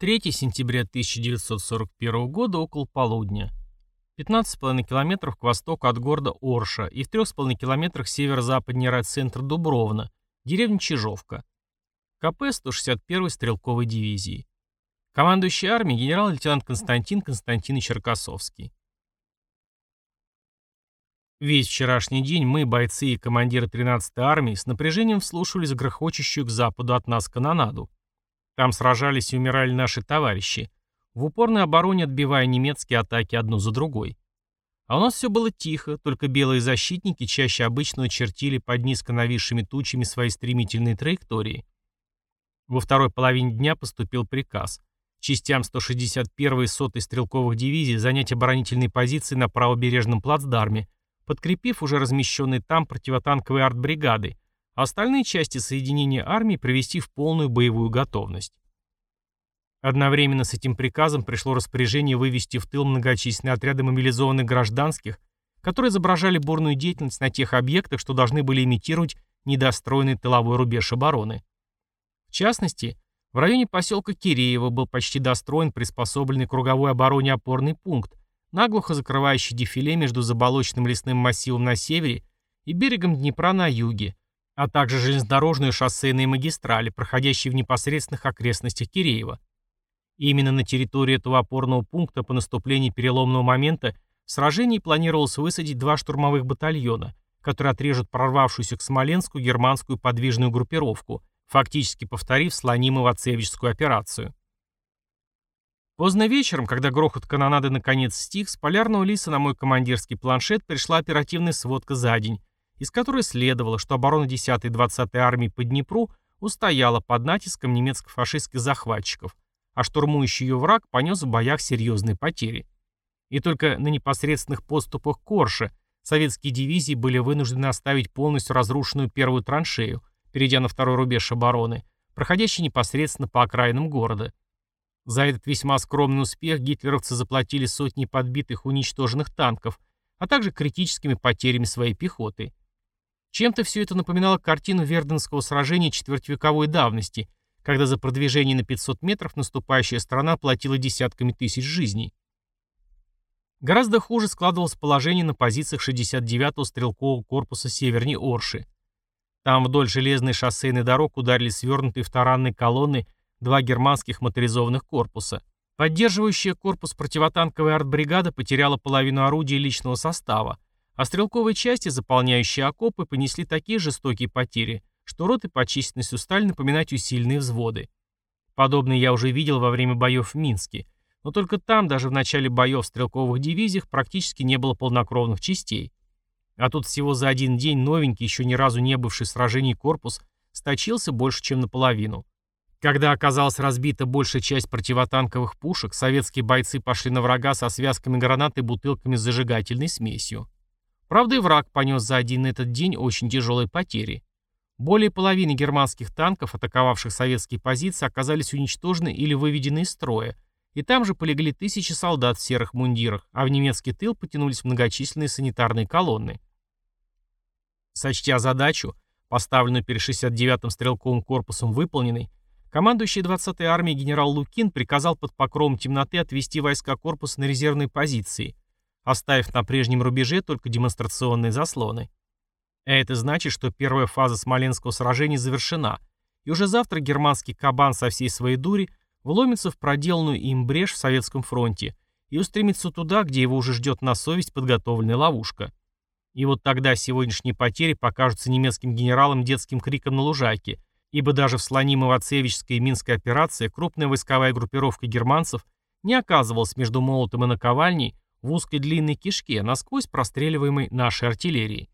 3 сентября 1941 года около полудня. 15,5 километров к востоку от города Орша и в 3,5 километрах северо-западнее райцентра Дубровна, деревня Чижовка. КП 161-й стрелковой дивизии. Командующий армией генерал-лейтенант Константин Константинович Черкасовский. Весь вчерашний день мы, бойцы и командиры 13-й армии, с напряжением вслушивались в грохочущую к западу от нас канонаду. Там сражались и умирали наши товарищи, в упорной обороне отбивая немецкие атаки одну за другой. А у нас все было тихо, только белые защитники чаще обычного чертили под низко нависшими тучами свои стремительные траектории. Во второй половине дня поступил приказ частям 161-й и 100-й стрелковых дивизий занять оборонительные позиции на правобережном плацдарме, подкрепив уже размещенные там противотанковые артбригады, остальные части соединения армии привести в полную боевую готовность. Одновременно с этим приказом пришло распоряжение вывести в тыл многочисленные отряды мобилизованных гражданских, которые изображали бурную деятельность на тех объектах, что должны были имитировать недостроенный тыловой рубеж обороны. В частности, в районе поселка Киреево был почти достроен приспособленный круговой обороне опорный пункт, наглухо закрывающий дефиле между заболоченным лесным массивом на севере и берегом Днепра на юге, а также железнодорожные шоссейные магистрали, проходящие в непосредственных окрестностях Киреева. И именно на территории этого опорного пункта по наступлении переломного момента в сражении планировалось высадить два штурмовых батальона, которые отрежут прорвавшуюся к Смоленску германскую подвижную группировку, фактически повторив слонимово-цевичскую операцию. Поздно вечером, когда грохот канонады наконец стих, с полярного лиса на мой командирский планшет пришла оперативная сводка за день, из которой следовало, что оборона 10-й и 20-й армии по Днепру устояла под натиском немецко-фашистских захватчиков, а штурмующий ее враг понес в боях серьезные потери. И только на непосредственных подступах к советские дивизии были вынуждены оставить полностью разрушенную первую траншею, перейдя на второй рубеж обороны, проходящий непосредственно по окраинам города. За этот весьма скромный успех гитлеровцы заплатили сотни подбитых уничтоженных танков, а также критическими потерями своей пехоты. Чем-то все это напоминало картину Верденского сражения четвертьвековой давности, когда за продвижение на 500 метров наступающая страна платила десятками тысяч жизней. Гораздо хуже складывалось положение на позициях 69-го стрелкового корпуса северней Орши. Там вдоль железной шоссейной дорог ударили свернутые в таранной колонны два германских моторизованных корпуса. Поддерживающая корпус противотанковая артбригада потеряла половину орудий личного состава, а стрелковые части, заполняющие окопы, понесли такие жестокие потери, что роты по численности стали напоминать усиленные взводы. Подобное я уже видел во время боев в Минске, но только там, даже в начале боев в стрелковых дивизиях, практически не было полнокровных частей. А тут всего за один день новенький, еще ни разу не бывший в сражении корпус, сточился больше, чем наполовину. Когда оказалась разбита большая часть противотанковых пушек, советские бойцы пошли на врага со связками гранат и бутылками с зажигательной смесью. Правда, и враг понес за один этот день очень тяжелые потери. Более половины германских танков, атаковавших советские позиции, оказались уничтожены или выведены из строя, и там же полегли тысячи солдат в серых мундирах, а в немецкий тыл потянулись многочисленные санитарные колонны. Сочтя задачу, поставленную перед 69-м стрелковым корпусом выполненной, командующий 20-й армией генерал Лукин приказал под покровом темноты отвести войска корпуса на резервные позиции – оставив на прежнем рубеже только демонстрационные заслоны. А это значит, что первая фаза Смоленского сражения завершена, и уже завтра германский кабан со всей своей дури вломится в проделанную им брешь в Советском фронте и устремится туда, где его уже ждет на совесть подготовленная ловушка. И вот тогда сегодняшние потери покажутся немецким генералам детским криком на лужайке, ибо даже в Слонимово-Цевичской и Минской операции крупная войсковая группировка германцев не оказывалась между молотом и наковальней, в узкой длинной кишке, насквозь простреливаемой нашей артиллерией.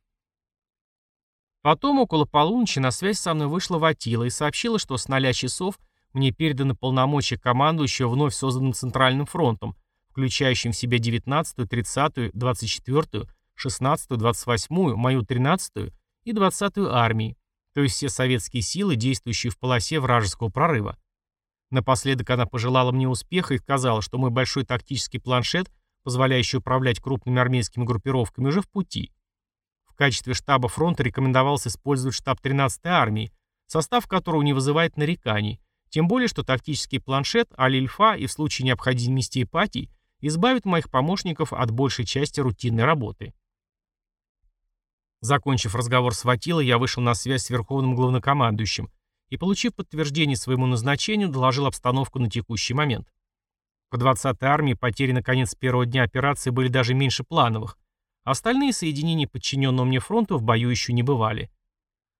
Потом, около полуночи, на связь со мной вышла Ватила и сообщила, что с 0 часов мне переданы полномочия командующего вновь созданным Центральным фронтом, включающим в себя 19-ю, 30-ю, 24-ю, 16-ю, 28-ю, мою 13-ю и 20-ю армии, то есть все советские силы, действующие в полосе вражеского прорыва. Напоследок она пожелала мне успеха и сказала, что мой большой тактический планшет – позволяющий управлять крупными армейскими группировками, уже в пути. В качестве штаба фронта рекомендовалось использовать штаб 13-й армии, состав которого не вызывает нареканий, Тем более, что тактический планшет Аль-Ильфа и в случае необходимости Ипатий избавит моих помощников от большей части рутинной работы. Закончив разговор с Ватилой, я вышел на связь с Верховным Главнокомандующим и, получив подтверждение своему назначению, доложил обстановку на текущий момент. По 20-й армии потери на конец первого дня операции были даже меньше плановых, остальные соединения подчиненного мне фронту в бою еще не бывали.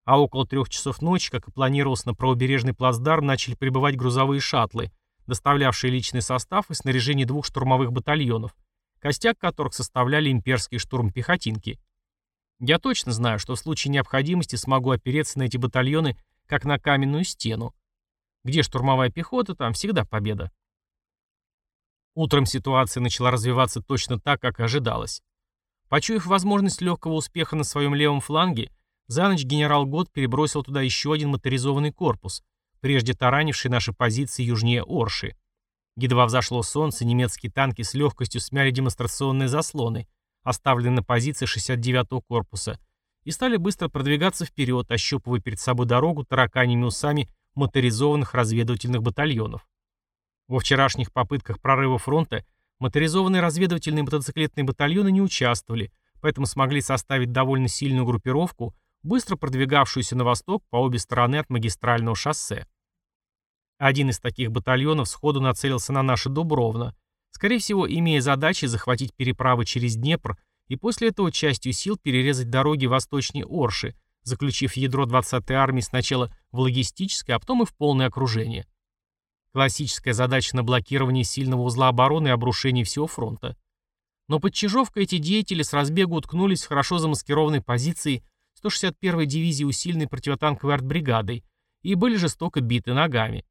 А около трех часов ночи, как и планировалось, на правобережный плацдарм начали прибывать грузовые шаттлы, доставлявшие личный состав и снаряжение двух штурмовых батальонов, костяк которых составляли имперские штурмпехотинки. Я точно знаю, что в случае необходимости смогу опереться на эти батальоны как на каменную стену. Где штурмовая пехота, там всегда победа. Утром ситуация начала развиваться точно так, как ожидалось. Почуяв возможность легкого успеха на своем левом фланге, за ночь генерал Гот перебросил туда еще один моторизованный корпус, прежде таранивший наши позиции южнее Орши. Едва взошло солнце, немецкие танки с легкостью смяли демонстрационные заслоны, оставленные на позиции 69-го корпуса, и стали быстро продвигаться вперед, ощупывая перед собой дорогу тараканьими усами моторизованных разведывательных батальонов. Во вчерашних попытках прорыва фронта моторизованные разведывательные мотоциклетные батальоны не участвовали, поэтому смогли составить довольно сильную группировку, быстро продвигавшуюся на восток по обе стороны от магистрального шоссе. Один из таких батальонов сходу нацелился на наше Дубровно, скорее всего, имея задачей захватить переправы через Днепр и после этого частью сил перерезать дороги восточнее Орши, заключив ядро 20-й армии сначала в логистическое, а потом и в полное окружение. Классическая задача на блокирование сильного узла обороны и обрушение всего фронта. Но под Чижовкой эти деятели с разбегу уткнулись в хорошо замаскированной позиции 161-й дивизии усиленной противотанковой артбригадой и были жестоко биты ногами.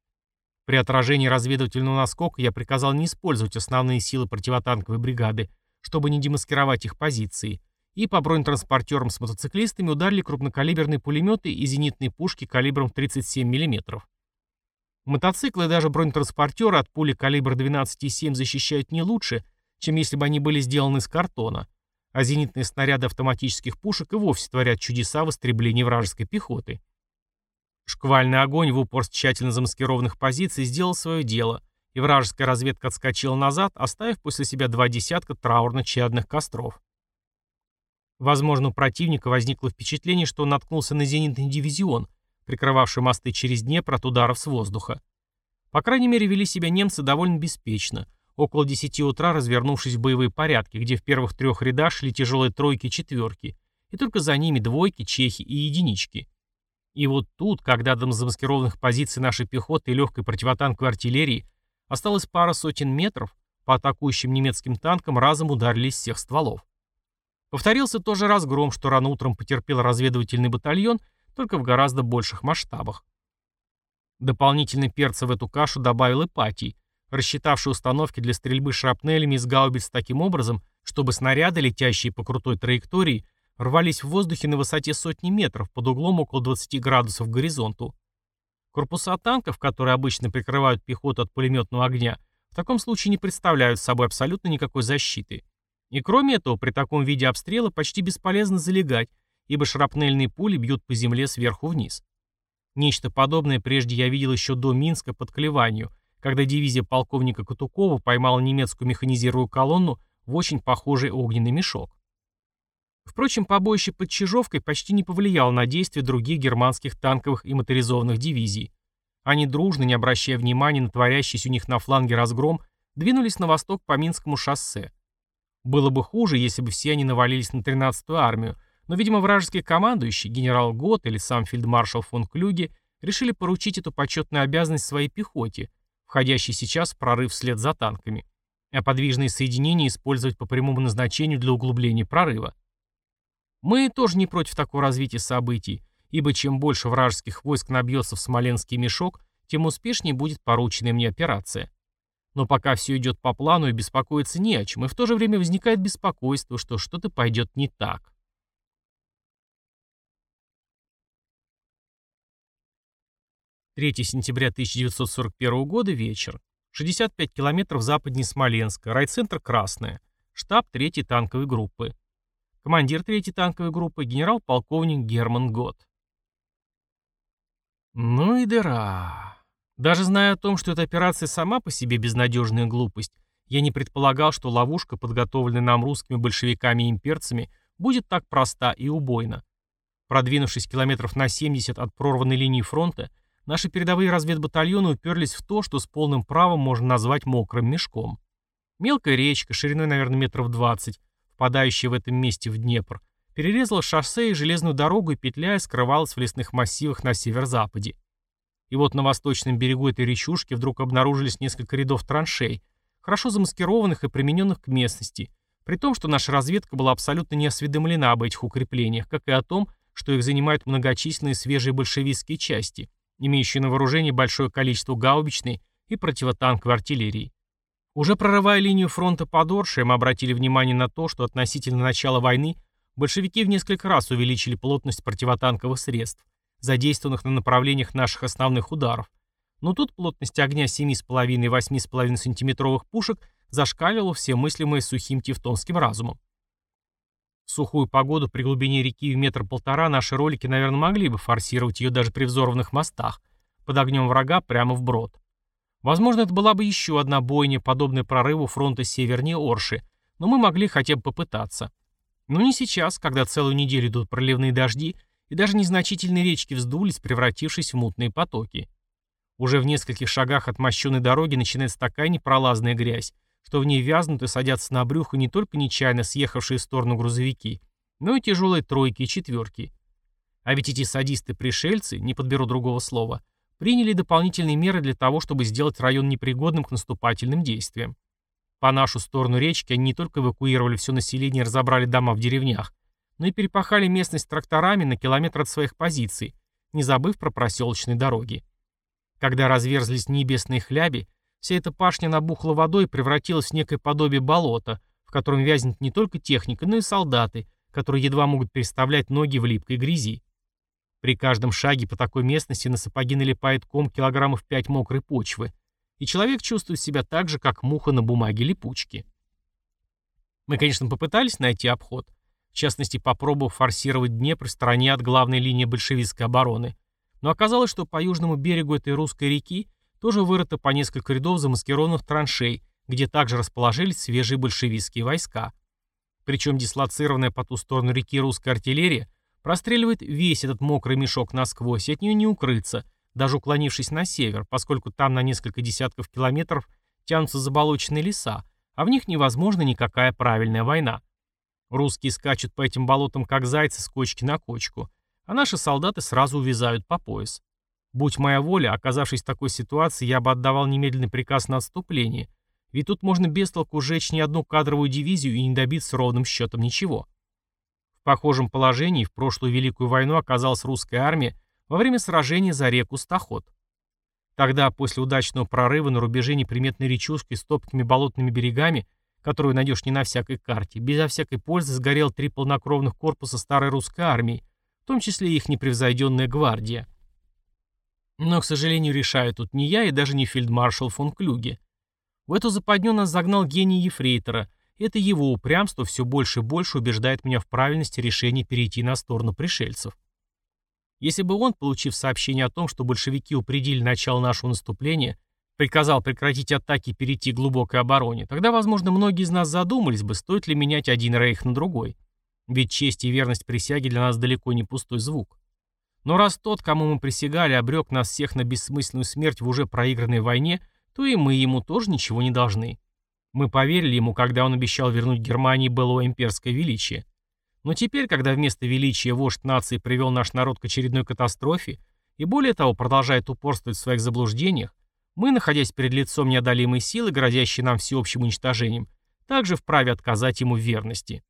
При отражении разведывательного наскока я приказал не использовать основные силы противотанковой бригады, чтобы не демаскировать их позиции, и по бронетранспортерам с мотоциклистами ударили крупнокалиберные пулеметы и зенитные пушки калибром 37 мм. Мотоциклы и даже бронетранспортеры от пули калибра 12,7 защищают не лучше, чем если бы они были сделаны из картона, а зенитные снаряды автоматических пушек и вовсе творят чудеса в истреблении вражеской пехоты. Шквальный огонь в упор с тщательно замаскированных позиций сделал свое дело, и вражеская разведка отскочила назад, оставив после себя два десятка траурно-чадных костров. Возможно, у противника возникло впечатление, что он наткнулся на зенитный дивизион, прикрывавший мосты через Днепр от ударов с воздуха. По крайней мере, вели себя немцы довольно беспечно, около 10 утра развернувшись в боевые порядки, где в первых трех рядах шли тяжелые тройки и четверки, и только за ними двойки, чехи и единички. И вот тут, когда до замаскированных позиций нашей пехоты и легкой противотанковой артиллерии осталось пара сотен метров, по атакующим немецким танкам разом ударили из всех стволов. Повторился тот же разгром, что рано утром потерпел разведывательный батальон, только в гораздо больших масштабах. Дополнительный перца в эту кашу добавил Ипатий, рассчитавший установки для стрельбы шрапнелями из гаубиц таким образом, чтобы снаряды, летящие по крутой траектории, рвались в воздухе на высоте сотни метров под углом около 20 градусов к горизонту. Корпуса танков, которые обычно прикрывают пехоту от пулеметного огня, в таком случае не представляют собой абсолютно никакой защиты. И кроме этого, при таком виде обстрела почти бесполезно залегать, ибо шрапнельные пули бьют по земле сверху вниз. Нечто подобное прежде я видел еще до Минска под Клеванью, когда дивизия полковника Катукова поймала немецкую механизированную колонну в очень похожий огненный мешок. Впрочем, побоище под Чижовкой почти не повлияло на действия других германских танковых и моторизованных дивизий. Они дружно, не обращая внимания на творящийся у них на фланге разгром, двинулись на восток по Минскому шоссе. Было бы хуже, если бы все они навалились на 13-ю армию, но, видимо, вражеские командующие, генерал Гот или сам фельдмаршал фон Клюге, решили поручить эту почетную обязанность своей пехоте, входящей сейчас в прорыв вслед за танками, а подвижные соединения использовать по прямому назначению для углубления прорыва. Мы тоже не против такого развития событий, ибо чем больше вражеских войск набьется в Смоленский мешок, тем успешнее будет порученная мне операция. Но пока все идет по плану и беспокоиться не о чем, и в то же время возникает беспокойство, что что-то пойдет не так. 3 сентября 1941 года, вечер. 65 километров западнее Смоленска, райцентр Красная, штаб 3-й танковой группы. Командир 3-й танковой группы генерал-полковник Герман Гот. Ну и дыра. Даже зная о том, что эта операция сама по себе безнадежная глупость, я не предполагал, что ловушка, подготовленная нам русскими большевиками и имперцами, будет так проста и убойна. Продвинувшись километров на 70 от прорванной линии фронта, наши передовые разведбатальоны уперлись в то, что с полным правом можно назвать мокрым мешком. Мелкая речка, шириной, наверное, метров 20, впадающая в этом месте в Днепр, перерезала шоссе и железную дорогу и петляя скрывалась в лесных массивах на северо-западе. И вот на восточном берегу этой речушки вдруг обнаружились несколько рядов траншей, хорошо замаскированных и примененных к местности, при том, что наша разведка была абсолютно не осведомлена об этих укреплениях, как и о том, что их занимают многочисленные свежие большевистские части, имеющие на вооружении большое количество гаубичной и противотанковой артиллерии. Уже прорывая линию фронта под Оршей, мы обратили внимание на то, что относительно начала войны большевики в несколько раз увеличили плотность противотанковых средств, задействованных на направлениях наших основных ударов. Но тут плотность огня 7,5 и 8,5 сантиметровых пушек зашкаливала все мыслимые сухим тевтонским разумом. В сухую погоду при глубине реки в метр-полтора наши ролики, наверное, могли бы форсировать ее даже при взорванных мостах, под огнем врага прямо в брод. Возможно, это была бы еще одна бойня, подобная прорыву фронта севернее Орши, но мы могли хотя бы попытаться. Но не сейчас, когда целую неделю идут проливные дожди, и даже незначительные речки вздулись, превратившись в мутные потоки. Уже в нескольких шагах от мощенной дороги начинается такая непролазная грязь, что в ней вязнут и садятся на брюхо не только нечаянно съехавшие в сторону грузовики, но и тяжелые тройки и четверки. А ведь эти садисты-пришельцы, не подберу другого слова, приняли дополнительные меры для того, чтобы сделать район непригодным к наступательным действиям. По нашу сторону речки они не только эвакуировали все население и разобрали дома в деревнях, но и перепахали местность тракторами на километр от своих позиций, не забыв про проселочные дороги. Когда разверзлись небесные хляби, Вся эта пашня набухла водой и превратилась в некое подобие болота, в котором вязнет не только техника, но и солдаты, которые едва могут переставлять ноги в липкой грязи. При каждом шаге по такой местности на сапоги налипает ком килограммов 5 мокрой почвы, и человек чувствует себя так же, как муха на бумаге липучки. Мы, конечно, попытались найти обход, в частности, попробовав форсировать Днепр в стороне от главной линии большевистской обороны, но оказалось, что по южному берегу этой русской реки тоже вырыто по несколько рядов замаскированных траншей, где также расположились свежие большевистские войска. Причем дислоцированная по ту сторону реки русская артиллерия простреливает весь этот мокрый мешок насквозь, и от нее не укрыться, даже уклонившись на север, поскольку там на несколько десятков километров тянутся заболоченные леса, а в них невозможна никакая правильная война. Русские скачут по этим болотам, как зайцы с кочки на кочку, а наши солдаты сразу увязают по пояс. Будь моя воля, оказавшись в такой ситуации, я бы отдавал немедленный приказ на отступление. Ведь тут можно без толку сжечь не одну кадровую дивизию и не добиться ровным счетом ничего. В похожем положении в прошлую Великую войну оказалась русская армия во время сражения за реку Стаход. Тогда, после удачного прорыва на рубеже неприметной речушки с топкими болотными берегами, которую найдешь не на всякой карте, безо всякой пользы сгорел три полнокровных корпуса старой русской армии, в том числе и их непревзойденная гвардия. Но, к сожалению, решаю тут не я и даже не фельдмаршал фон Клюге. В эту западню нас загнал гений Ефрейтора. Это его упрямство все больше и больше убеждает меня в правильности решения перейти на сторону пришельцев. Если бы он, получив сообщение о том, что большевики упредили начало нашего наступления, приказал прекратить атаки и перейти к глубокой обороне, тогда, возможно, многие из нас задумались бы, стоит ли менять один рейх на другой. Ведь честь и верность присяги для нас далеко не пустой звук. Но раз тот, кому мы присягали, обрек нас всех на бессмысленную смерть в уже проигранной войне, то и мы ему тоже ничего не должны. Мы поверили ему, когда он обещал вернуть Германии былое имперское величие. Но теперь, когда вместо величия вождь нации привел наш народ к очередной катастрофе, и более того продолжает упорствовать в своих заблуждениях, мы, находясь перед лицом неодолимой силы, грозящей нам всеобщим уничтожением, также вправе отказать ему в верности.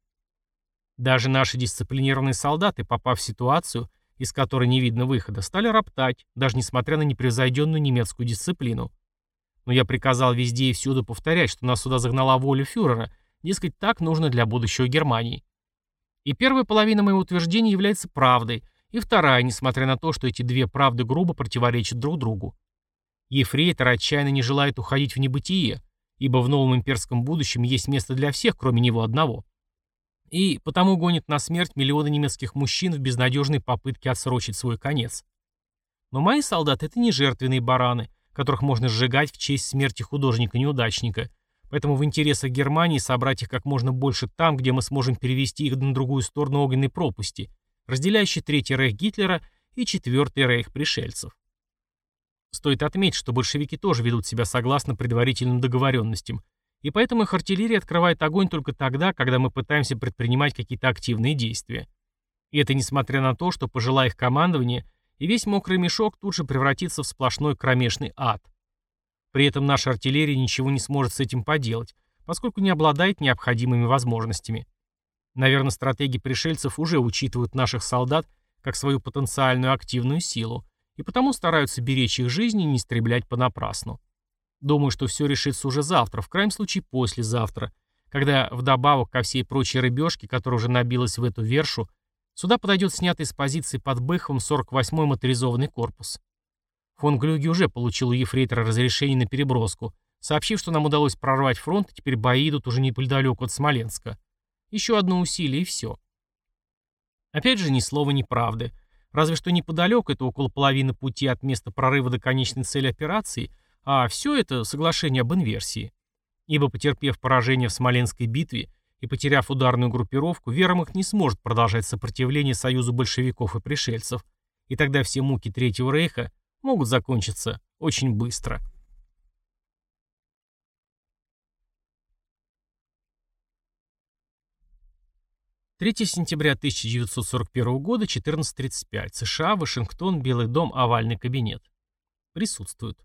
Даже наши дисциплинированные солдаты, попав в ситуацию, из которой не видно выхода, стали роптать, даже несмотря на непревзойденную немецкую дисциплину. Но я приказал везде и всюду повторять, что нас сюда загнала воля фюрера, дескать, так нужно для будущего Германии. И первая половина моего утверждения является правдой, и вторая, несмотря на то, что эти две правды грубо противоречат друг другу. Ефрейтор отчаянно не желает уходить в небытие, ибо в новом имперском будущем есть место для всех, кроме него одного и потому гонит на смерть миллионы немецких мужчин в безнадежной попытке отсрочить свой конец. Но мои солдаты — это не жертвенные бараны, которых можно сжигать в честь смерти художника-неудачника. Поэтому в интересах Германии собрать их как можно больше там, где мы сможем перевести их на другую сторону огненной пропасти, разделяющей Третий рейх Гитлера и Четвертый рейх пришельцев. Стоит отметить, что большевики тоже ведут себя согласно предварительным договоренностям, и поэтому их артиллерия открывает огонь только тогда, когда мы пытаемся предпринимать какие-то активные действия. И это несмотря на то, что пожелая их командование, и весь мокрый мешок тут же превратится в сплошной кромешный ад. При этом наша артиллерия ничего не сможет с этим поделать, поскольку не обладает необходимыми возможностями. Наверное, стратеги пришельцев уже учитывают наших солдат как свою потенциальную активную силу, и потому стараются беречь их жизни и не истреблять понапрасну. Думаю, что все решится уже завтра, в крайнем случае послезавтра, когда вдобавок ко всей прочей рыбешке, которая уже набилась в эту вершу, сюда подойдет снятый с позиции под Быховым 48-й моторизованный корпус. Фон Глюги уже получил у ефрейтора разрешение на переброску, сообщив, что нам удалось прорвать фронт, и теперь бои идут уже неподалеку от Смоленска. Еще одно усилие и все. Опять же, ни слова ни правды. Разве что неподалеку, это около половины пути от места прорыва до конечной цели операции, а все это соглашение об инверсии. Ибо, потерпев поражение в Смоленской битве и потеряв ударную группировку, Вермахт не сможет продолжать сопротивление союзу большевиков и пришельцев, и тогда все муки Третьего Рейха могут закончиться очень быстро. 3 сентября 1941 года, 14.35. США, Вашингтон, Белый дом, овальный кабинет. Присутствуют.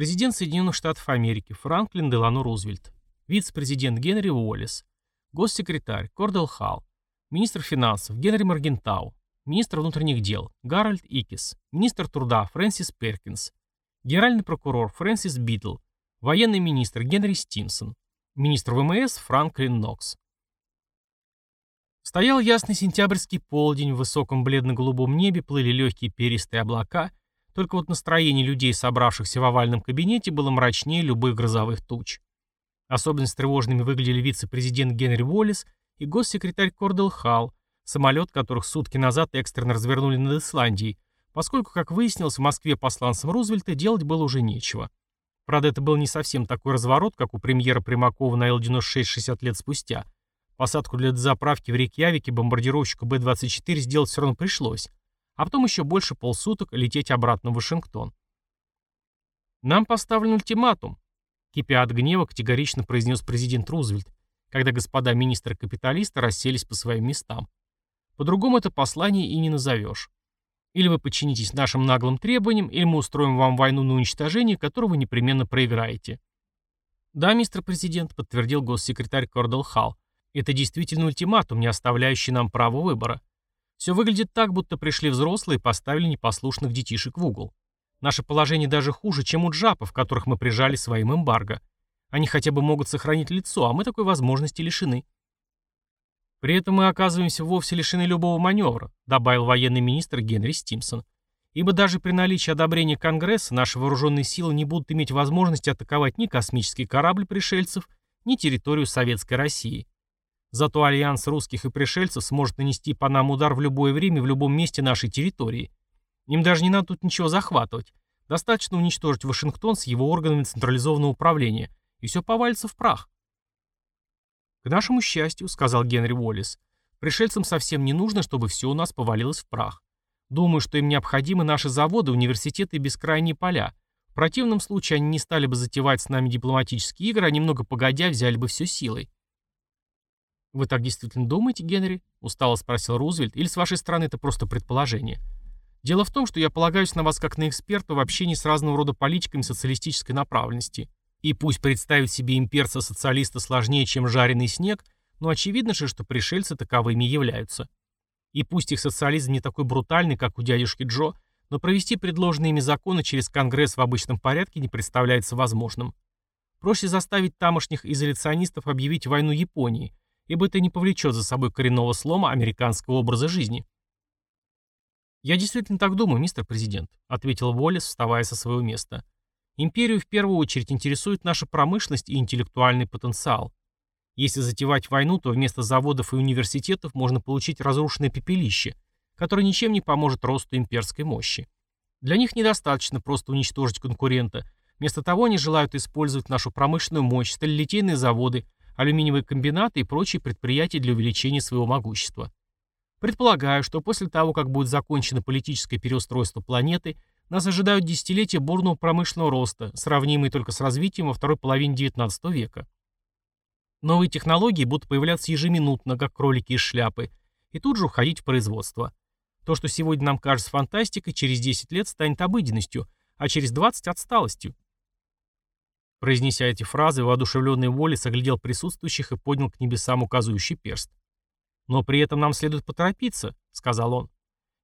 Президент Соединенных Штатов Америки Франклин Делано Рузвельт. Вице-президент Генри Уоллес. Госсекретарь Кордел Халл. Министр финансов Генри Маргентау. Министр внутренних дел Гарольд Икис. Министр труда Фрэнсис Перкинс. Генеральный прокурор Фрэнсис Битл. Военный министр Генри Стимсон. Министр ВМС Франклин Нокс. Стоял ясный сентябрьский полдень, в высоком бледно-голубом небе плыли легкие перистые облака, только вот настроение людей, собравшихся в овальном кабинете, было мрачнее любых грозовых туч. Особенно тревожными выглядели вице-президент Генри Уоллес и госсекретарь Кордел Халл, самолет которых сутки назад экстренно развернули над Исландией, поскольку, как выяснилось, в Москве посланцам Рузвельта делать было уже нечего. Правда, это был не совсем такой разворот, как у премьера Примакова на Л-96 60 лет спустя – Посадку для заправки в Рейкьявике бомбардировщику Б-24 сделать все равно пришлось, а потом еще больше полсуток лететь обратно в Вашингтон. «Нам поставлен ультиматум», — кипя от гнева, категорично произнес президент Рузвельт, когда господа министры-капиталисты расселись по своим местам. По-другому это послание и не назовешь. Или вы подчинитесь нашим наглым требованиям, или мы устроим вам войну на уничтожение, которую вы непременно проиграете. Да, мистер президент, подтвердил госсекретарь Кордел Халл. Это действительно ультиматум, не оставляющий нам права выбора. Все выглядит так, будто пришли взрослые и поставили непослушных детишек в угол. Наше положение даже хуже, чем у джапов, которых мы прижали своим эмбарго. Они хотя бы могут сохранить лицо, а мы такой возможности лишены. При этом мы оказываемся вовсе лишены любого маневра, добавил военный министр Генри Стимсон. Ибо даже при наличии одобрения Конгресса наши вооруженные силы не будут иметь возможности атаковать ни космический корабль пришельцев, ни территорию Советской России. Зато альянс русских и пришельцев сможет нанести по нам удар в любое время в любом месте нашей территории. Им даже не надо тут ничего захватывать. Достаточно уничтожить Вашингтон с его органами централизованного управления, и все повалится в прах. «К нашему счастью», — сказал Генри Уоллес, — «пришельцам совсем не нужно, чтобы все у нас повалилось в прах. Думаю, что им необходимы наши заводы, университеты и бескрайние поля. В противном случае они не стали бы затевать с нами дипломатические игры, а немного погодя взяли бы все силой. «Вы так действительно думаете, Генри?» — устало спросил Рузвельт. «Или с вашей стороны это просто предположение?» «Дело в том, что я полагаюсь на вас как на эксперта в общении с разного рода политиками социалистической направленности. И пусть представить себе имперца-социалиста сложнее, чем жареный снег, но очевидно же, что пришельцы таковыми являются. И пусть их социализм не такой брутальный, как у дядюшки Джо, но провести предложенные ими законы через Конгресс в обычном порядке не представляется возможным. Проще заставить тамошних изоляционистов объявить войну Японии, ибо это не повлечет за собой коренного слома американского образа жизни. «Я действительно так думаю, мистер президент», — ответил Уоллес, вставая со своего места. «Империю в первую очередь интересует наша промышленность и интеллектуальный потенциал. Если затевать войну, то вместо заводов и университетов можно получить разрушенное пепелище, которое ничем не поможет росту имперской мощи. Для них недостаточно просто уничтожить конкурента. Вместо того они желают использовать нашу промышленную мощь, сталелитейные заводы, алюминиевые комбинаты и прочие предприятия для увеличения своего могущества. Предполагаю, что после того, как будет закончено политическое переустройство планеты, нас ожидают десятилетия бурного промышленного роста, сравнимые только с развитием во второй половине XIX века. Новые технологии будут появляться ежеминутно, как кролики из шляпы, и тут же уходить в производство. То, что сегодня нам кажется фантастикой, через 10 лет станет обыденностью, а через 20 – отсталостью. Произнеся эти фразы, воодушевленный Уоллес оглядел присутствующих и поднял к небесам указывающий перст. «Но при этом нам следует поторопиться», — сказал он.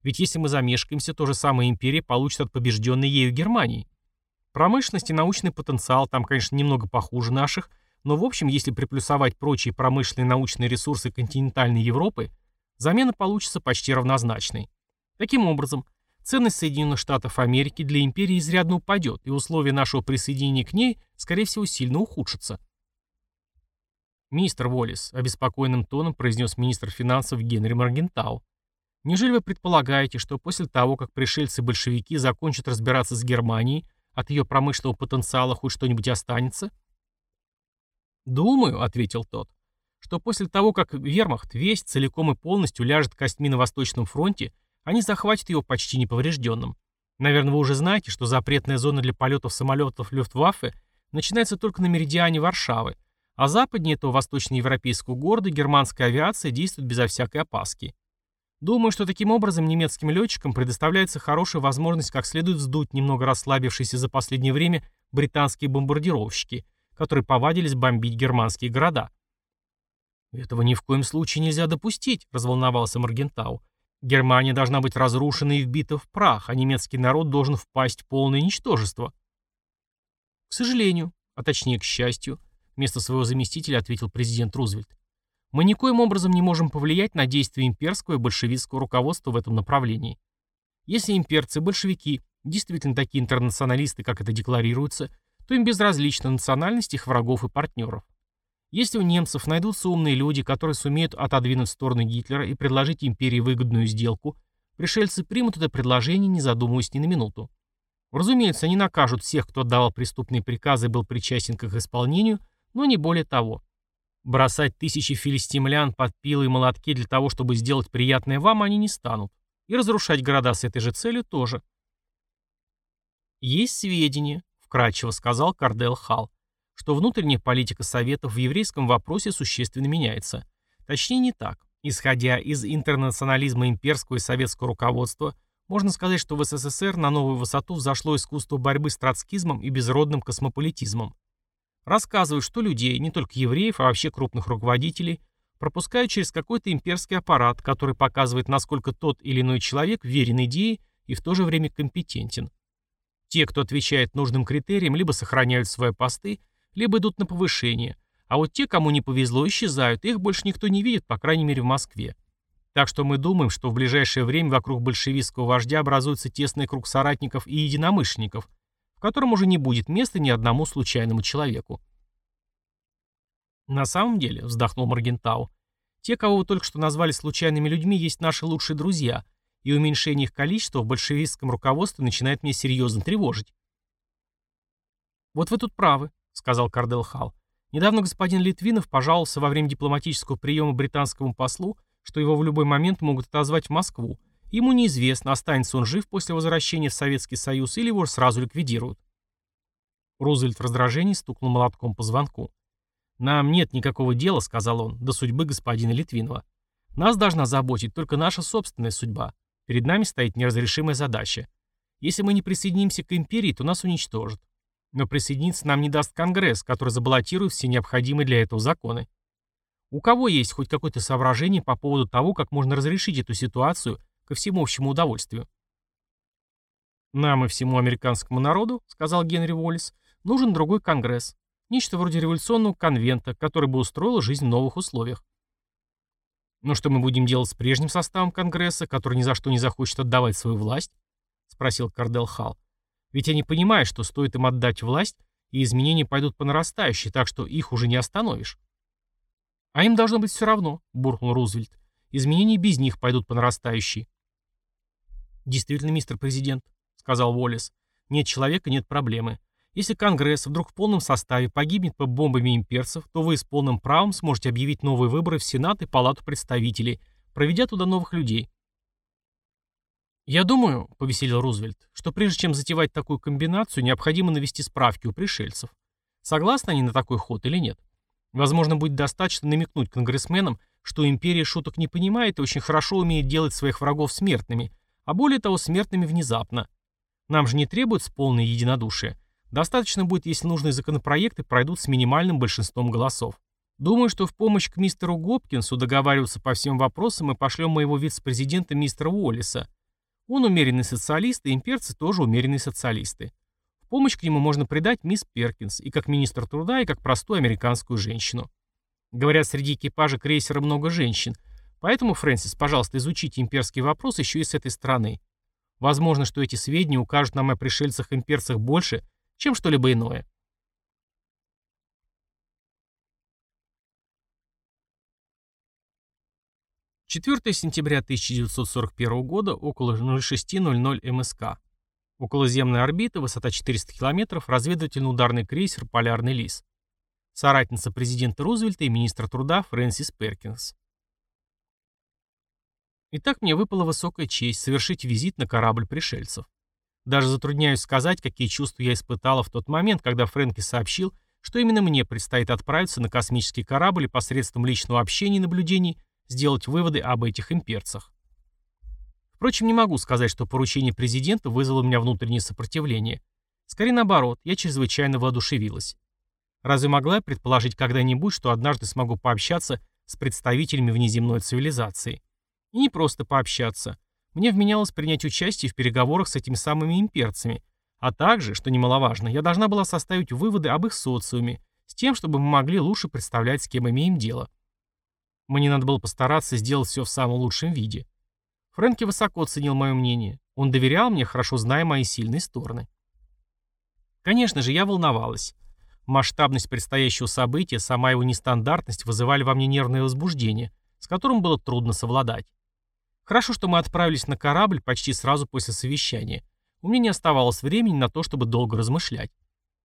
«Ведь если мы замешкаемся, то же самое империя получит от побежденной ею Германии. Промышленность и научный потенциал там, конечно, немного похуже наших, но в общем, если приплюсовать прочие промышленные и научные ресурсы континентальной Европы, замена получится почти равнозначной. Таким образом, ценность Соединенных Штатов Америки для империи изрядно упадет, и условия нашего присоединения к ней, скорее всего, сильно ухудшатся. «Мистер Уоллес», — обеспокоенным тоном произнес министр финансов Генри Маргентау, «неужели вы предполагаете, что после того, как пришельцы-большевики закончат разбираться с Германией, от ее промышленного потенциала хоть что-нибудь останется?» «Думаю», — ответил тот, «что после того, как вермахт весь целиком и полностью ляжет костьми на Восточном фронте, они захватят его почти неповрежденным. Наверное, вы уже знаете, что запретная зона для полетов самолетов Люфтваффе начинается только на меридиане Варшавы, а западнее этого восточноевропейского города германская авиация действует безо всякой опаски. Думаю, что таким образом немецким летчикам предоставляется хорошая возможность как следует вздуть немного расслабившиеся за последнее время британские бомбардировщики, которые повадились бомбить германские города. «Этого ни в коем случае нельзя допустить», — разволновался Маргентау. «Германия должна быть разрушена и вбита в прах, а немецкий народ должен впасть в полное ничтожество». «К сожалению, а точнее к счастью», Вместо своего заместителя ответил президент Рузвельт. Мы никоим образом не можем повлиять на действия имперского и большевистского руководства в этом направлении. Если имперцы, большевики, действительно такие интернационалисты, как это декларируется, то им безразлична национальность их врагов и партнеров. Если у немцев найдутся умные люди, которые сумеют отодвинуть стороны Гитлера и предложить империи выгодную сделку, пришельцы примут это предложение, не задумываясь ни на минуту. Разумеется, они накажут всех, кто отдавал преступные приказы и был причастен к их исполнению – но не более того. Бросать тысячи филистимлян под пилы и молотки для того, чтобы сделать приятное вам, они не станут. И разрушать города с этой же целью тоже. Есть сведения, вкратчиво сказал Кардел Хал, что внутренняя политика Советов в еврейском вопросе существенно меняется. Точнее, не так. Исходя из интернационализма имперского и советского руководства, можно сказать, что в СССР на новую высоту взошло искусство борьбы с троцкизмом и безродным космополитизмом. Рассказывают, что людей, не только евреев, а вообще крупных руководителей, пропускают через какой-то имперский аппарат, который показывает, насколько тот или иной человек верен идее и в то же время компетентен. Те, кто отвечает нужным критериям, либо сохраняют свои посты, либо идут на повышение, а вот те, кому не повезло, исчезают, их больше никто не видит, по крайней мере в Москве. Так что мы думаем, что в ближайшее время вокруг большевистского вождя образуется тесный круг соратников и единомышленников, в котором уже не будет места ни одному случайному человеку. На самом деле, вздохнул Маргентау, те, кого вы только что назвали случайными людьми, есть наши лучшие друзья, и уменьшение их количества в большевистском руководстве начинает меня серьезно тревожить. «Вот вы тут правы», — сказал Кардел Хал. «Недавно господин Литвинов пожаловался во время дипломатического приема британскому послу, что его в любой момент могут отозвать в Москву, Ему неизвестно, останется он жив после возвращения в Советский Союз или его сразу ликвидируют. Рузвельт в раздражении стукнул молотком по звонку. «Нам нет никакого дела», — сказал он, — «до судьбы господина Литвинова. Нас должна заботить только наша собственная судьба. Перед нами стоит неразрешимая задача. Если мы не присоединимся к империи, то нас уничтожат. Но присоединиться нам не даст Конгресс, который заблокирует все необходимые для этого законы. У кого есть хоть какое-то соображение по поводу того, как можно разрешить эту ситуацию ко всему общему удовольствию. «Нам и всему американскому народу, — сказал Генри Уоллес, — нужен другой конгресс, нечто вроде революционного конвента, который бы устроил жизнь в новых условиях. «Но что мы будем делать с прежним составом Конгресса, который ни за что не захочет отдавать свою власть?» — спросил Кардел Халл. «Ведь они понимают, что стоит им отдать власть, и изменения пойдут по нарастающей, так что их уже не остановишь». «А им должно быть все равно», — буркнул Рузвельт. «Изменения без них пойдут по нарастающей. «Действительно, мистер президент», — сказал Уоллес. «Нет человека, нет проблемы. Если Конгресс вдруг в полном составе погибнет под бомбами имперцев, то вы с полным правом сможете объявить новые выборы в Сенат и Палату представителей, проведя туда новых людей. «Я думаю», — повеселил Рузвельт, «что прежде чем затевать такую комбинацию, необходимо навести справки у пришельцев. Согласны они на такой ход или нет? Возможно, будет достаточно намекнуть конгрессменам, что империя шуток не понимает и очень хорошо умеет делать своих врагов смертными, а более того, смертными внезапно. Нам же не требуется полное единодушие. Достаточно будет, если нужные законопроекты пройдут с минимальным большинством голосов. Думаю, что в помощь к мистеру Гопкинсу договариваться по всем вопросам мы пошлем моего вице-президента мистера Уоллиса. Он умеренный социалист, и имперцы тоже умеренные социалисты. В помощь к нему можно придать мисс Перкинс и как министр труда, и как простую американскую женщину. Говорят, среди экипажа крейсера много женщин, поэтому, Фрэнсис, пожалуйста, изучите имперский вопрос еще и с этой стороны. Возможно, что эти сведения укажут нам о пришельцах-имперцах больше, чем что-либо иное. Четвертое сентября 1941 года, около 06.00 МСК. Околоземная орбита, высота 400 км, разведывательно-ударный крейсер «Полярный лис». Соратница президента Рузвельта и министра труда Фрэнсис Перкинс. Итак, мне выпала высокая честь совершить визит на корабль пришельцев. Даже затрудняюсь сказать, какие чувства я испытала в тот момент, когда Фрэнки сообщил, что именно мне предстоит отправиться на космический корабль и посредством личного общения и наблюдений сделать выводы об этих имперцах. Впрочем, не могу сказать, что поручение президента вызвало у меня внутреннее сопротивление. Скорее наоборот, я чрезвычайно воодушевилась. Разве могла я предположить когда-нибудь, что однажды смогу пообщаться с представителями внеземной цивилизации? И не просто пообщаться, мне вменялось принять участие в переговорах с этими самыми имперцами, а также, что немаловажно, я должна была составить выводы об их социуме, с тем, чтобы мы могли лучше представлять, с кем имеем дело. Мне надо было постараться сделать все в самом лучшем виде. Фрэнки высоко оценил мое мнение. Он доверял мне, хорошо зная мои сильные стороны. Конечно же, я волновалась. Масштабность предстоящего события, сама его нестандартность вызывали во мне нервное возбуждение, с которым было трудно совладать. Хорошо, что мы отправились на корабль почти сразу после совещания. У меня не оставалось времени на то, чтобы долго размышлять.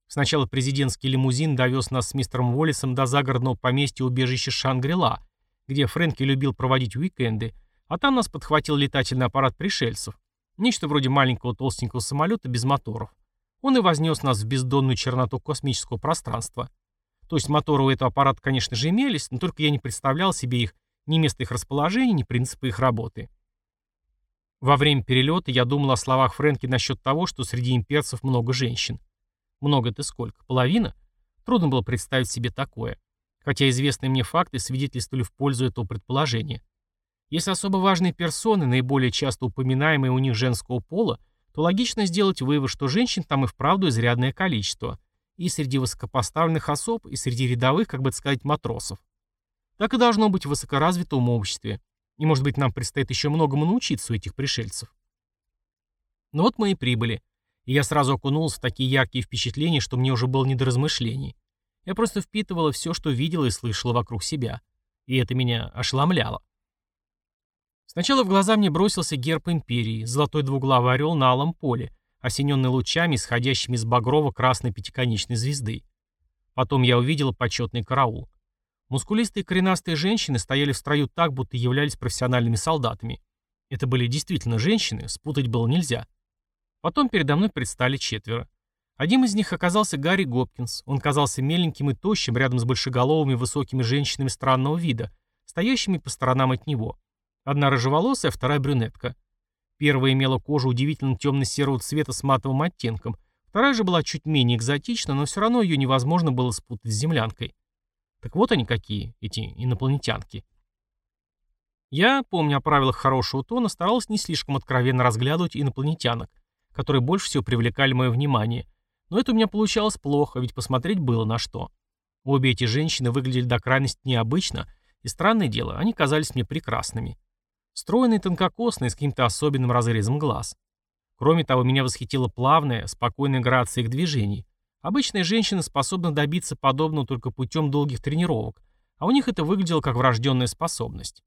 Сначала президентский лимузин довез нас с мистером Уоллесом до загородного поместья убежища Шангрила, где Фрэнки любил проводить уикенды, а там нас подхватил летательный аппарат пришельцев. Нечто вроде маленького толстенького самолета без моторов. Он и вознес нас в бездонную черноту космического пространства. То есть моторы у этого аппарата, конечно же, имелись, но только я не представлял себе их ни место их расположения, ни принципы их работы. Во время перелета я думал о словах Фрэнки насчет того, что среди имперцев много женщин. Много это сколько? Половина? Трудно было представить себе такое. Хотя известные мне факты свидетельствовали в пользу этого предположения. Если особо важные персоны, наиболее часто упоминаемые у них женского пола, то логично сделать вывод, что женщин там и вправду изрядное количество. И среди высокопоставленных особ, и среди рядовых, как бы сказать, матросов. Так и должно быть в высокоразвитом обществе. И, может быть, нам предстоит еще многому научиться у этих пришельцев. Но вот мы и прибыли. И я сразу окунулся в такие яркие впечатления, что мне уже было не до размышлений. Я просто впитывала все, что видела и слышала вокруг себя. И это меня ошеломляло. Сначала в глаза мне бросился герб империи, золотой двуглавый орел на алом поле, осененный лучами, исходящими из багрово-красной пятиконечной звезды. Потом я увидела почетный караул. Мускулистые коренастые женщины стояли в строю так, будто являлись профессиональными солдатами. Это были действительно женщины, спутать было нельзя. Потом передо мной предстали четверо. Одним из них оказался Гарри Гопкинс. Он казался меленьким и тощим рядом с большеголовыми высокими женщинами странного вида, стоящими по сторонам от него. Одна рыжеволосая, вторая брюнетка. Первая имела кожу удивительно темно-серого цвета с матовым оттенком, вторая же была чуть менее экзотична, но все равно ее невозможно было спутать с землянкой. Так вот они какие, эти инопланетянки. Я, помня о правилах хорошего тона, старался не слишком откровенно разглядывать инопланетянок, которые больше всего привлекали мое внимание. Но это у меня получалось плохо, ведь посмотреть было на что. Обе эти женщины выглядели до крайности необычно, и странное дело, они казались мне прекрасными. Стройные, тонкокосные, с каким-то особенным разрезом глаз. Кроме того, меня восхитила плавная, спокойная грация их движений, Обычная женщина способна добиться подобного только путем долгих тренировок, а у них это выглядело как врожденная способность.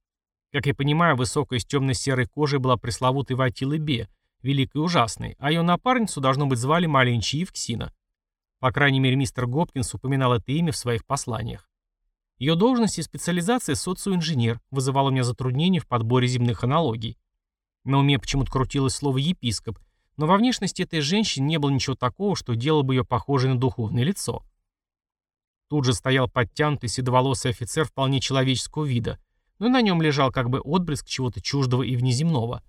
Как я понимаю, высокая с темно-серой кожей была пресловутой Ватилой Бе, великой и ужасной, а ее напарницу, должно быть, звали Маленчи Евксина. По крайней мере, мистер Гопкинс упоминал это имя в своих посланиях. Ее должность и специализация социоинженер вызывала у меня затруднения в подборе земных аналогий. На уме почему-то крутилось слово «епископ», но во внешности этой женщины не было ничего такого, что делало бы ее похожей на духовное лицо. Тут же стоял подтянутый седоволосый офицер вполне человеческого вида, но на нем лежал как бы отблеск чего-то чуждого и внеземного.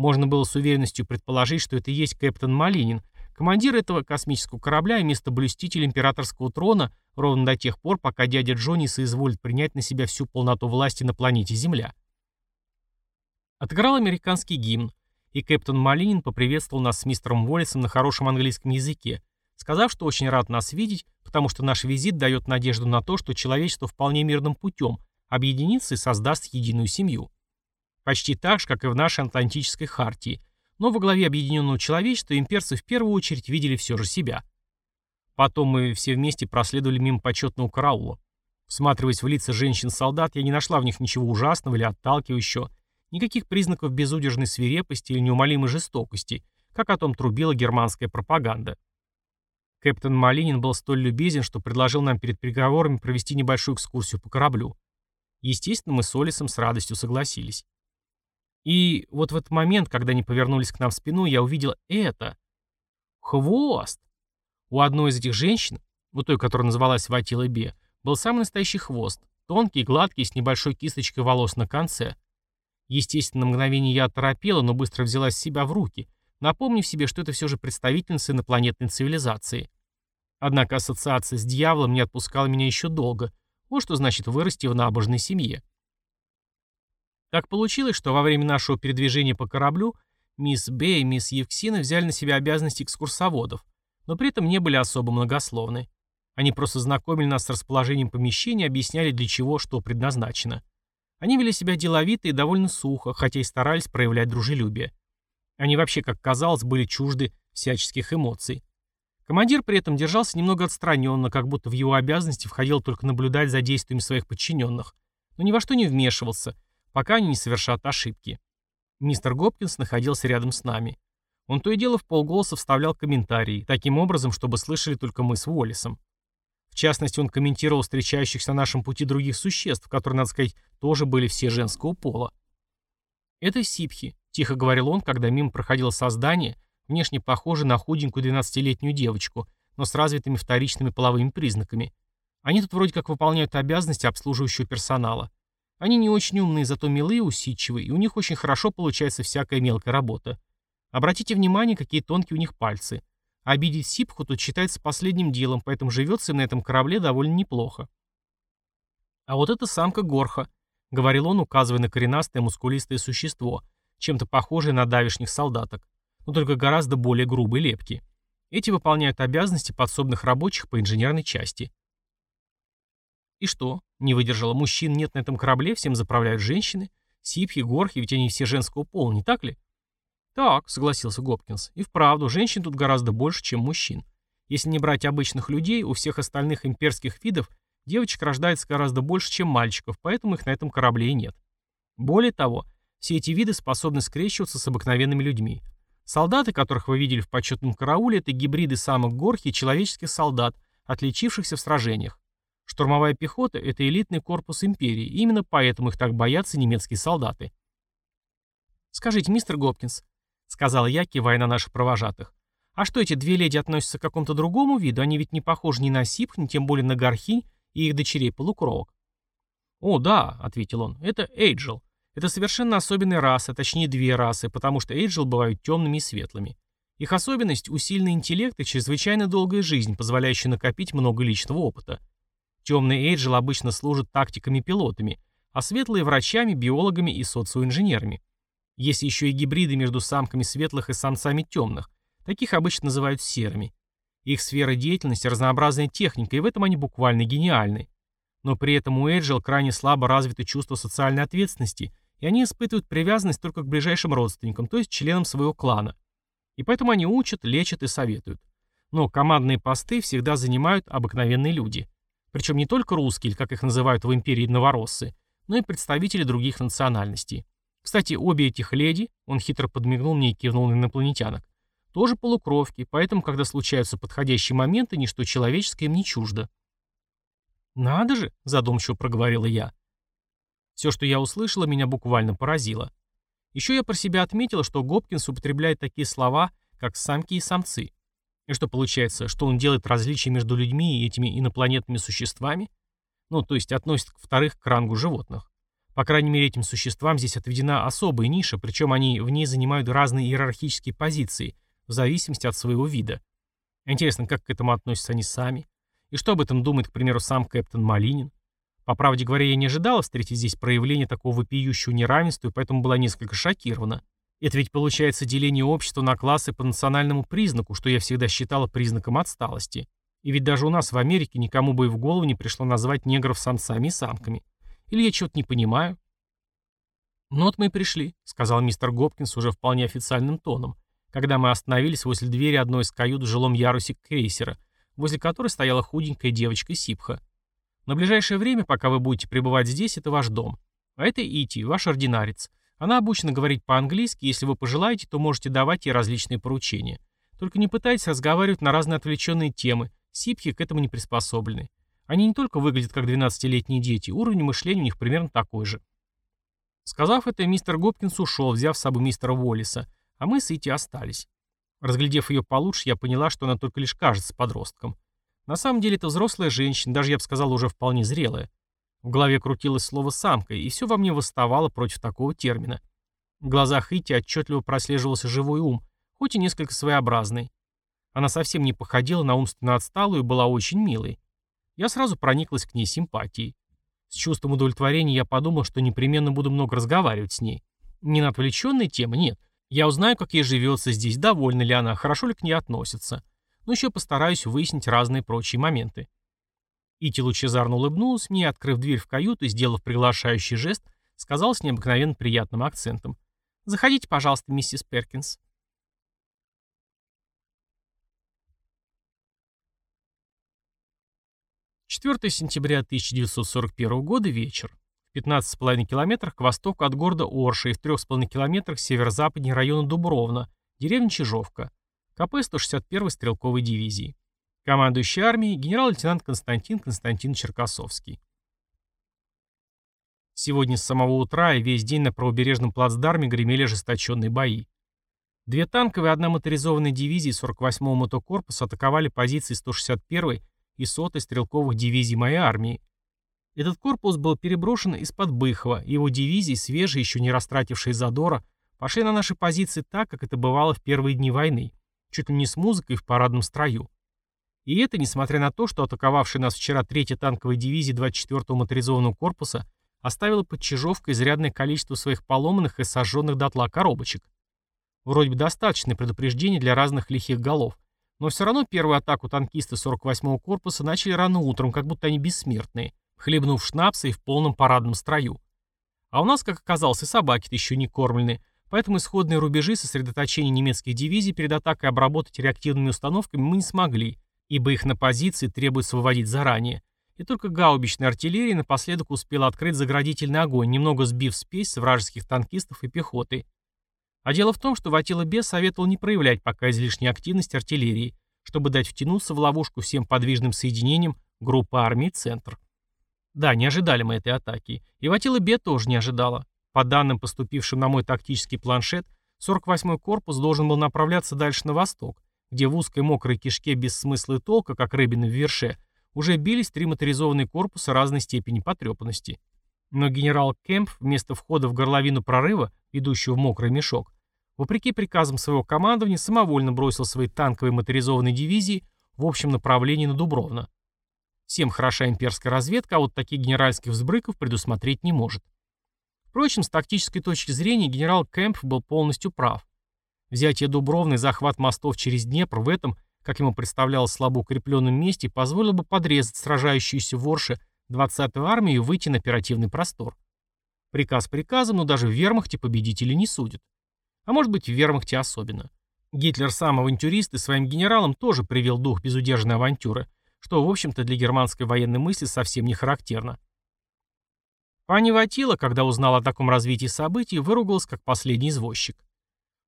Можно было с уверенностью предположить, что это и есть капитан Малинин, командир этого космического корабля и местоблюститель императорского трона ровно до тех пор, пока дядя Джонни соизволит принять на себя всю полноту власти на планете Земля. Отыграл американский гимн, и капитан Малинин поприветствовал нас с мистером Уоллесом на хорошем английском языке, сказав, что очень рад нас видеть, потому что наш визит дает надежду на то, что человечество вполне мирным путем объединится и создаст единую семью. Почти так же, как и в нашей Атлантической хартии, но во главе объединенного человечества имперцы в первую очередь видели все же себя. Потом мы все вместе проследовали мимо почетного караула. Всматриваясь в лица женщин-солдат, я не нашла в них ничего ужасного или отталкивающего, никаких признаков безудержной свирепости или неумолимой жестокости, как о том трубила германская пропаганда. Капитан Малинин был столь любезен, что предложил нам перед переговорами провести небольшую экскурсию по кораблю. Естественно, мы с Олисом с радостью согласились. И вот в этот момент, когда они повернулись к нам в спину, я увидел это. Хвост! У одной из этих женщин, у той, которая называлась Ватила Бе, был самый настоящий хвост, тонкий, гладкий, с небольшой кисточкой волос на конце. Естественно, на мгновение я оторопела, но быстро взяла себя в руки — напомнив себе, что это все же представительница инопланетной цивилизации. Однако ассоциация с дьяволом не отпускала меня еще долго. Вот что значит вырасти в набожной семье. Так получилось, что во время нашего передвижения по кораблю мисс Б и мисс Евксина взяли на себя обязанности экскурсоводов, но при этом не были особо многословны. Они просто знакомили нас с расположением помещения, объясняли, для чего что предназначено. Они вели себя деловито и довольно сухо, хотя и старались проявлять дружелюбие. Они вообще, как казалось, были чужды всяческих эмоций. Командир при этом держался немного отстраненно, как будто в его обязанности входило только наблюдать за действиями своих подчиненных, но ни во что не вмешивался, пока они не совершат ошибки. Мистер Гопкинс находился рядом с нами. Он то и дело в полголоса вставлял комментарии, таким образом, чтобы слышали только мы с Уоллесом. В частности, он комментировал встречающихся на нашем пути других существ, которые, надо сказать, тоже были все женского пола. Это сипхи, Тихо говорил он, когда мимо проходило создание, внешне похожее на худенькую 12-летнюю девочку, но с развитыми вторичными половыми признаками. Они тут вроде как выполняют обязанности обслуживающего персонала. Они не очень умные, зато милые усидчивые, и у них очень хорошо получается всякая мелкая работа. Обратите внимание, какие тонкие у них пальцы. Обидеть сипху тут считается последним делом, поэтому живется им на этом корабле довольно неплохо. А вот это самка Горха, говорил он, указывая на коренастое мускулистое существо – чем-то похожие на давишних солдаток, но только гораздо более грубые лепки. Эти выполняют обязанности подсобных рабочих по инженерной части. И что? Не выдержала мужчин нет на этом корабле, всем заправляют женщины. Сипхи, горхи, ведь они все женского пола, не так ли? Так, согласился Гопкинс. И вправду, женщин тут гораздо больше, чем мужчин. Если не брать обычных людей, у всех остальных имперских видов девочек рождается гораздо больше, чем мальчиков, поэтому их на этом корабле и нет. Более того, все эти виды способны скрещиваться с обыкновенными людьми. Солдаты, которых вы видели в почетном карауле, это гибриды самых горхи и человеческих солдат, отличившихся в сражениях. Штурмовая пехота – это элитный корпус империи, и именно поэтому их так боятся немецкие солдаты. «Скажите, мистер Гопкинс», — сказал я, кивая на наших провожатых, «а что эти две леди относятся к какому-то другому виду? Они ведь не похожи ни на сипх, ни тем более на горхинь и их дочерей-полукровок». «О, да», — ответил он, — «это Эйджел. Это совершенно особенная раса, точнее две расы, потому что Эйджел бывают темными и светлыми. Их особенность – усиленный интеллект и чрезвычайно долгая жизнь, позволяющая накопить много личного опыта. Темные Эйджел обычно служат тактиками-пилотами, а светлые – врачами, биологами и социоинженерами. Есть еще и гибриды между самками светлых и самцами темных. Таких обычно называют серыми. Их сфера деятельности – разнообразная техника, и в этом они буквально гениальны. Но при этом у Эйджел крайне слабо развито чувство социальной ответственности, и они испытывают привязанность только к ближайшим родственникам, то есть членам своего клана. И поэтому они учат, лечат и советуют. Но командные посты всегда занимают обыкновенные люди. Причем не только русские, или как их называют в империи новороссы, но и представители других национальностей. Кстати, обе этих леди, он хитро подмигнул мне и кивнул на инопланетянок, тоже полукровки, поэтому, когда случаются подходящие моменты, ничто человеческое им не чуждо. «Надо же», — задумчиво проговорила я. Все, что я услышала, меня буквально поразило. Еще я про себя отметила, что Гопкинс употребляет такие слова, как «самки» и «самцы». И что получается, что он делает различия между людьми и этими инопланетными существами? Ну, то есть относит вторых к рангу животных. По крайней мере, этим существам здесь отведена особая ниша, причем они в ней занимают разные иерархические позиции, в зависимости от своего вида. Интересно, как к этому относятся они сами? И что об этом думает, к примеру, сам Кэптон Малинин? По правде говоря, я не ожидала встретить здесь проявление такого вопиющего неравенства, и поэтому была несколько шокирована. Это ведь получается деление общества на классы по национальному признаку, что я всегда считала признаком отсталости. И ведь даже у нас в Америке никому бы и в голову не пришло назвать негров самцами и самками. Или я чего-то не понимаю? «Ну вот мы и пришли», — сказал мистер Гопкинс уже вполне официальным тоном, когда мы остановились возле двери одной из кают в жилом ярусе крейсера, возле которой стояла худенькая девочка Сипха. На ближайшее время, пока вы будете пребывать здесь, это ваш дом. А это Ити, ваш ординарец. Она обучена говорить по-английски, если вы пожелаете, то можете давать ей различные поручения. Только не пытайтесь разговаривать на разные отвлеченные темы, сипхи к этому не приспособлены. Они не только выглядят как 12-летние дети, уровень мышления у них примерно такой же. Сказав это, мистер Гопкинс ушел, взяв с собой мистера Уоллиса, а мы с Ити остались. Разглядев ее получше, я поняла, что она только лишь кажется подростком. На самом деле это взрослая женщина, даже я бы сказал, уже вполне зрелая. В голове крутилось слово «самка», и все во мне восставало против такого термина. В глазах Ити отчетливо прослеживался живой ум, хоть и несколько своеобразный. Она совсем не походила на умственно отсталую и была очень милой. Я сразу прониклась к ней симпатией. С чувством удовлетворения я подумал, что непременно буду много разговаривать с ней. Не на отвлеченные темы, нет. Я узнаю, как ей живется здесь, довольна ли она, хорошо ли к ней относится. Но еще постараюсь выяснить разные прочие моменты. Ити лучезарно улыбнулась мне, открыв дверь в каюту сделав приглашающий жест, сказал с необыкновенно приятным акцентом. «Заходите, пожалуйста, миссис Перкинс». 4 сентября 1941 года, вечер. В 15,5 километрах к востоку от города Орша и в 3,5 километрах северо-западнее района Дубровна, деревня Чижовка, КП 161-й стрелковой дивизии. Командующий армией генерал-лейтенант Константин Константин Черкасовский. Сегодня с самого утра и весь день на правобережном плацдарме гремели ожесточенные бои. Две танковые и одна моторизованная дивизии 48-го мотокорпуса атаковали позиции 161-й и 100-й стрелковых дивизий моей армии. Этот корпус был переброшен из-под Быхова, и его дивизии, свежие, еще не растратившие задора, пошли на наши позиции так, как это бывало в первые дни войны, чуть ли не с музыкой в парадном строю. И это несмотря на то, что атаковавшая нас вчера 3-я танковая дивизия 24-го моторизованного корпуса оставила под Чижовкой изрядное количество своих поломанных и сожженных дотла коробочек. Вроде бы достаточное предупреждение для разных лихих голов, но все равно первую атаку танкисты 48-го корпуса начали рано утром, как будто они бессмертные, хлебнув шнапса и в полном парадном строю. А у нас, как оказалось, и собаки-то еще не кормлены, поэтому исходные рубежи сосредоточения немецких дивизий перед атакой обработать реактивными установками мы не смогли, ибо их на позиции требуется выводить заранее. И только гаубичная артиллерия напоследок успела открыть заградительный огонь, немного сбив спесь с вражеских танкистов и пехоты. А дело в том, что Ватила Бе советовал не проявлять пока излишней активности артиллерии, чтобы дать втянуться в ловушку всем подвижным соединениям группы армии «Центр». Да, не ожидали мы этой атаки. И Ватила Бе тоже не ожидала. По данным, поступившим на мой тактический планшет, 48-й корпус должен был направляться дальше на восток, где в узкой мокрой кишке без смысла и толка, как рыбины в верше, уже бились три моторизованные корпуса разной степени потрепанности. Но генерал Кемп вместо входа в горловину прорыва, идущего в мокрый мешок, вопреки приказам своего командования, самовольно бросил свои танковые моторизованные дивизии в общем направлении на Дубровно. Всем хороша имперская разведка, а вот таких генеральских взбрыков предусмотреть не может. Впрочем, с тактической точки зрения генерал Кэмп был полностью прав. Взятие Дубровны захват мостов через Днепр в этом, как ему представлялось слабо укрепленном месте, позволило бы подрезать сражающуюся в Орше 20-ю армию и выйти на оперативный простор. Приказ приказом, но даже в вермахте победители не судят. А может быть, в вермахте особенно. Гитлер сам авантюрист и своим генералам тоже привел дух безудержной авантюры, что, в общем-то, для германской военной мысли совсем не характерно. Пани Ватила, когда узнала о таком развитии событий, выругалась как последний извозчик.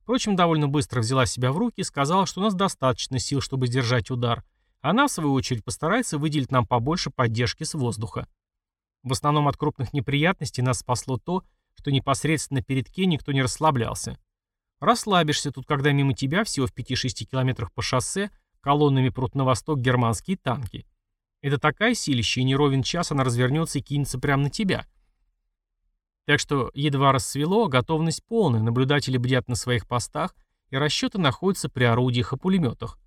Впрочем, довольно быстро взяла себя в руки и сказала, что у нас достаточно сил, чтобы сдержать удар. Она, в свою очередь, постарается выделить нам побольше поддержки с воздуха. В основном от крупных неприятностей нас спасло то, что непосредственно перед Ке никто не расслаблялся. Расслабишься тут, когда мимо тебя, всего в 5-6 километрах по шоссе, колоннами прут на восток германские танки. Это такая силища, и не ровен час она развернется и кинется прямо на тебя. Так что едва рассвело, готовность полная, наблюдатели бдят на своих постах, и расчеты находятся при орудиях и пулеметах.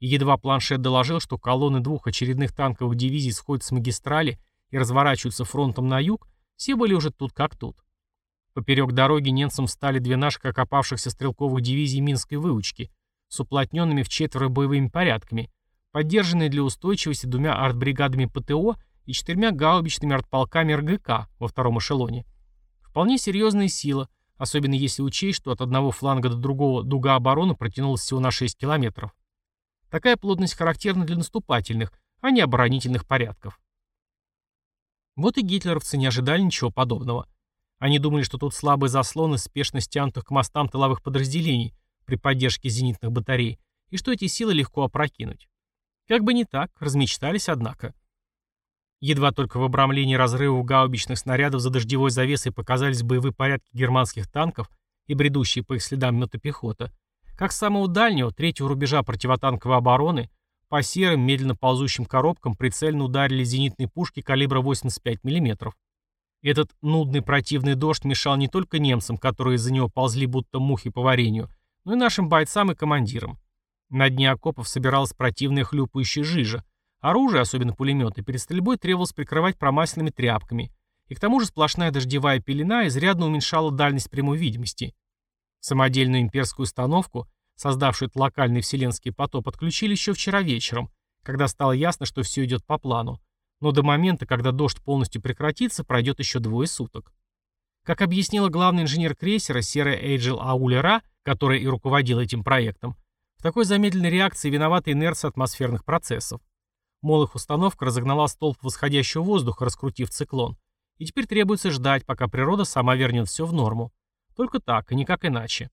Едва планшет доложил, что колонны двух очередных танковых дивизий сходят с магистрали и разворачиваются фронтом на юг, все были уже тут как тут. Поперек дороги немцам встали две наших окопавшихся стрелковых дивизий Минской выучки с уплотненными в четверо боевыми порядками, поддержанные для устойчивости двумя артбригадами ПТО и четырьмя гаубичными артполками РГК во втором эшелоне. Вполне серьезная сила, особенно если учесть, что от одного фланга до другого дуга обороны протянулась всего на 6 километров. Такая плотность характерна для наступательных, а не оборонительных порядков. Вот и гитлеровцы не ожидали ничего подобного. Они думали, что тут слабые заслоны спешно стянутых к мостам тыловых подразделений при поддержке зенитных батарей, и что эти силы легко опрокинуть. Как бы не так, размечтались, однако. Едва только в обрамлении разрывов гаубичных снарядов за дождевой завесой показались боевые порядки германских танков и бредущие по их следам мотопехота, как с самого дальнего, третьего рубежа противотанковой обороны, по серым, медленно ползущим коробкам прицельно ударили зенитные пушки калибра 85 мм. Этот нудный противный дождь мешал не только немцам, которые из-за него ползли будто мухи по варенью, но и нашим бойцам и командирам. На дне окопов собиралась противная хлюпающая жижа, Оружие, особенно пулеметы, перед стрельбой требовалось прикрывать промасленными тряпками, и к тому же сплошная дождевая пелена изрядно уменьшала дальность прямой видимости. Самодельную имперскую установку, создавшую этот локальный вселенский потоп, отключили еще вчера вечером, когда стало ясно, что все идет по плану. Но до момента, когда дождь полностью прекратится, пройдет еще двое суток. Как объяснила главный инженер крейсера серая Эйджел Аулера, которая и руководила этим проектом, в такой замедленной реакции виновата инерция атмосферных процессов. Мол, их установка разогнала столб восходящего воздуха, раскрутив циклон. И теперь требуется ждать, пока природа сама вернет все в норму. Только так, и никак иначе.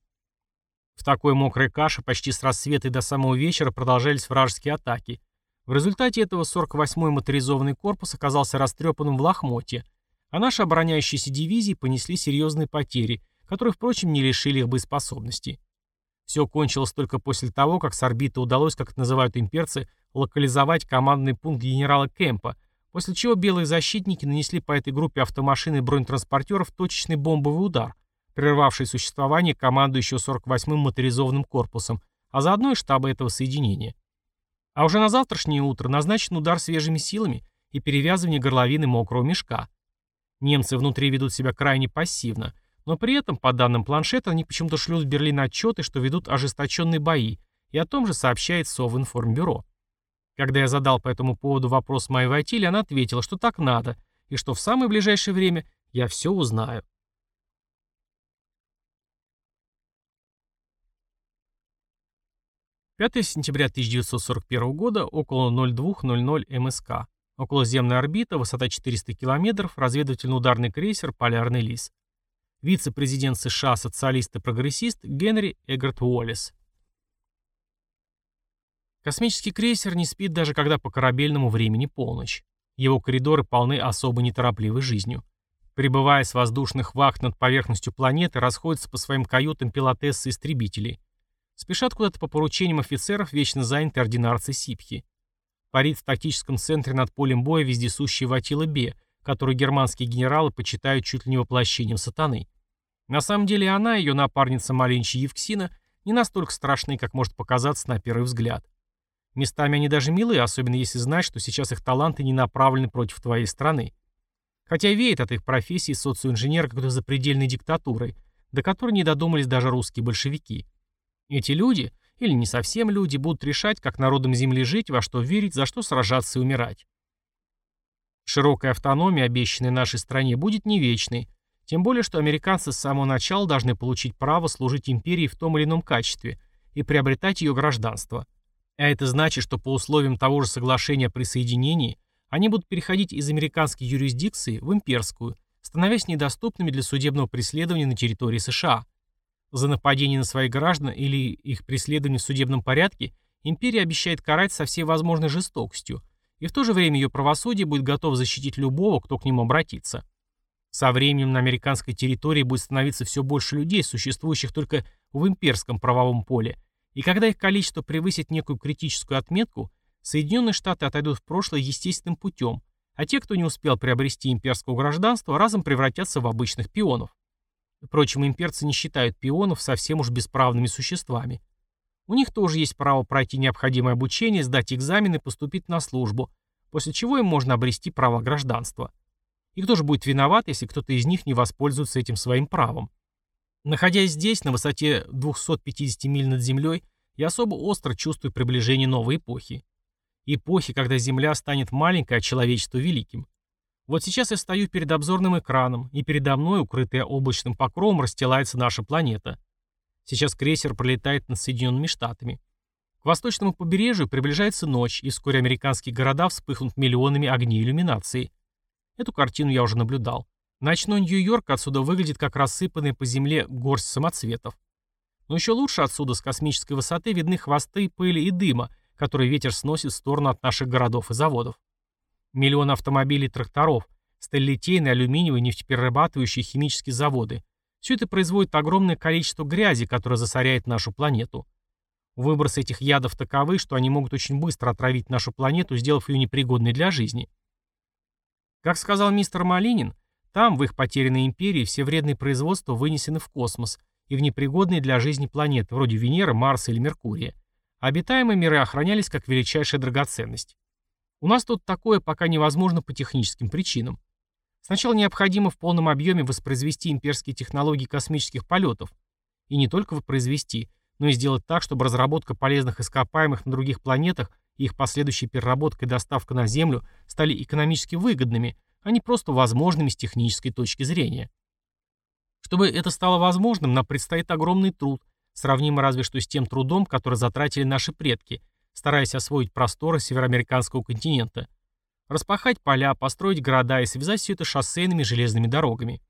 В такой мокрой каше почти с рассвета и до самого вечера продолжались вражеские атаки. В результате этого 48-й моторизованный корпус оказался растрепанным в лохмотье, а наши обороняющиеся дивизии понесли серьезные потери, которые, впрочем, не лишили их боеспособности. Все кончилось только после того, как с орбиты удалось, как это называют имперцы, локализовать командный пункт генерала Кемпа, после чего белые защитники нанесли по этой группе автомашин и бронетранспортеров точечный бомбовый удар, прервавший существование командующего 48-м моторизованным корпусом, а заодно и штаба этого соединения. А уже на завтрашнее утро назначен удар свежими силами и перевязывание горловины мокрого мешка. Немцы внутри ведут себя крайне пассивно, но при этом, по данным планшета, они почему-то шлют в Берлин отчеты, что ведут ожесточенные бои, и о том же сообщает Совинформбюро. Когда я задал по этому поводу вопрос моей Вайтиле, она ответила, что так надо, и что в самое ближайшее время я все узнаю. Пятое сентября 1941 года, около 02.00 МСК. Околоземная орбита, высота 400 км, разведывательно-ударный крейсер «Полярный лис». Вице-президент США, социалист и прогрессист Генри Эггарт Уоллес. Космический крейсер не спит даже когда по корабельному времени полночь. Его коридоры полны особо неторопливой жизнью. Прибывая с воздушных вахт над поверхностью планеты, расходятся по своим каютам пилотессы истребителей. Спешат куда-то по поручениям офицеров вечно занятые ординарцы Сипхи. Парит в тактическом центре над полем боя вездесущий Ватила Бе, который германские генералы почитают чуть ли не воплощением сатаны. На самом деле она, ее напарница Маленчи Евксина, не настолько страшны, как может показаться на первый взгляд. Местами они даже милые, особенно если знать, что сейчас их таланты не направлены против твоей страны. Хотя веет от их профессии социоинженера какой-то запредельной диктатурой, до которой не додумались даже русские большевики. Эти люди, или не совсем люди, будут решать, как народам Земли жить, во что верить, за что сражаться и умирать. Широкая автономия, обещанная нашей стране, будет не вечной, тем более, что американцы с самого начала должны получить право служить империи в том или ином качестве и приобретать ее гражданство. А это значит, что по условиям того же соглашения о присоединении они будут переходить из американской юрисдикции в имперскую, становясь недоступными для судебного преследования на территории США. За нападение на своих граждан или их преследование в судебном порядке империя обещает карать со всей возможной жестокостью, и в то же время ее правосудие будет готово защитить любого, кто к нему обратится. Со временем на американской территории будет становиться все больше людей, существующих только в имперском правовом поле, и когда их количество превысит некую критическую отметку, Соединенные Штаты отойдут в прошлое естественным путем, а те, кто не успел приобрести имперское гражданство, разом превратятся в обычных пионов. Впрочем, имперцы не считают пионов совсем уж бесправными существами. У них тоже есть право пройти необходимое обучение, сдать экзамены поступить на службу, после чего им можно обрести право гражданства. И кто же будет виноват, если кто-то из них не воспользуется этим своим правом? Находясь здесь, на высоте 250 миль над землей, я особо остро чувствую приближение новой эпохи. Эпохи, когда Земля станет маленькой, а человечество великим. Вот сейчас я стою перед обзорным экраном, и передо мной, укрытая облачным покровом, расстилается наша планета. Сейчас крейсер пролетает над Соединенными Штатами. К восточному побережью приближается ночь, и вскоре американские города вспыхнут миллионами огней иллюминации. Эту картину я уже наблюдал. Ночной Нью-Йорк отсюда выглядит как рассыпанная по земле горсть самоцветов. Но еще лучше отсюда с космической высоты видны хвосты пыли и дыма, которые ветер сносит в сторону от наших городов и заводов. Миллионы автомобилей и тракторов, сталелитейные, алюминиевые, нефтеперерабатывающие химические заводы. Все это производит огромное количество грязи, которая засоряет нашу планету. Выбросы этих ядов таковы, что они могут очень быстро отравить нашу планету, сделав ее непригодной для жизни. Как сказал мистер Малинин, там, в их потерянной империи, все вредные производства вынесены в космос и в непригодные для жизни планеты, вроде Венеры, Марса или Меркурия. Обитаемые миры охранялись как величайшая драгоценность. У нас тут такое пока невозможно по техническим причинам. Сначала необходимо в полном объеме воспроизвести имперские технологии космических полетов. И не только воспроизвести, но и сделать так, чтобы разработка полезных ископаемых на других планетах их последующая переработка и доставка на Землю стали экономически выгодными, а не просто возможными с технической точки зрения. Чтобы это стало возможным, нам предстоит огромный труд, сравнимый разве что с тем трудом, который затратили наши предки, стараясь освоить просторы североамериканского континента. Распахать поля, построить города и связать все это шоссейными железными дорогами.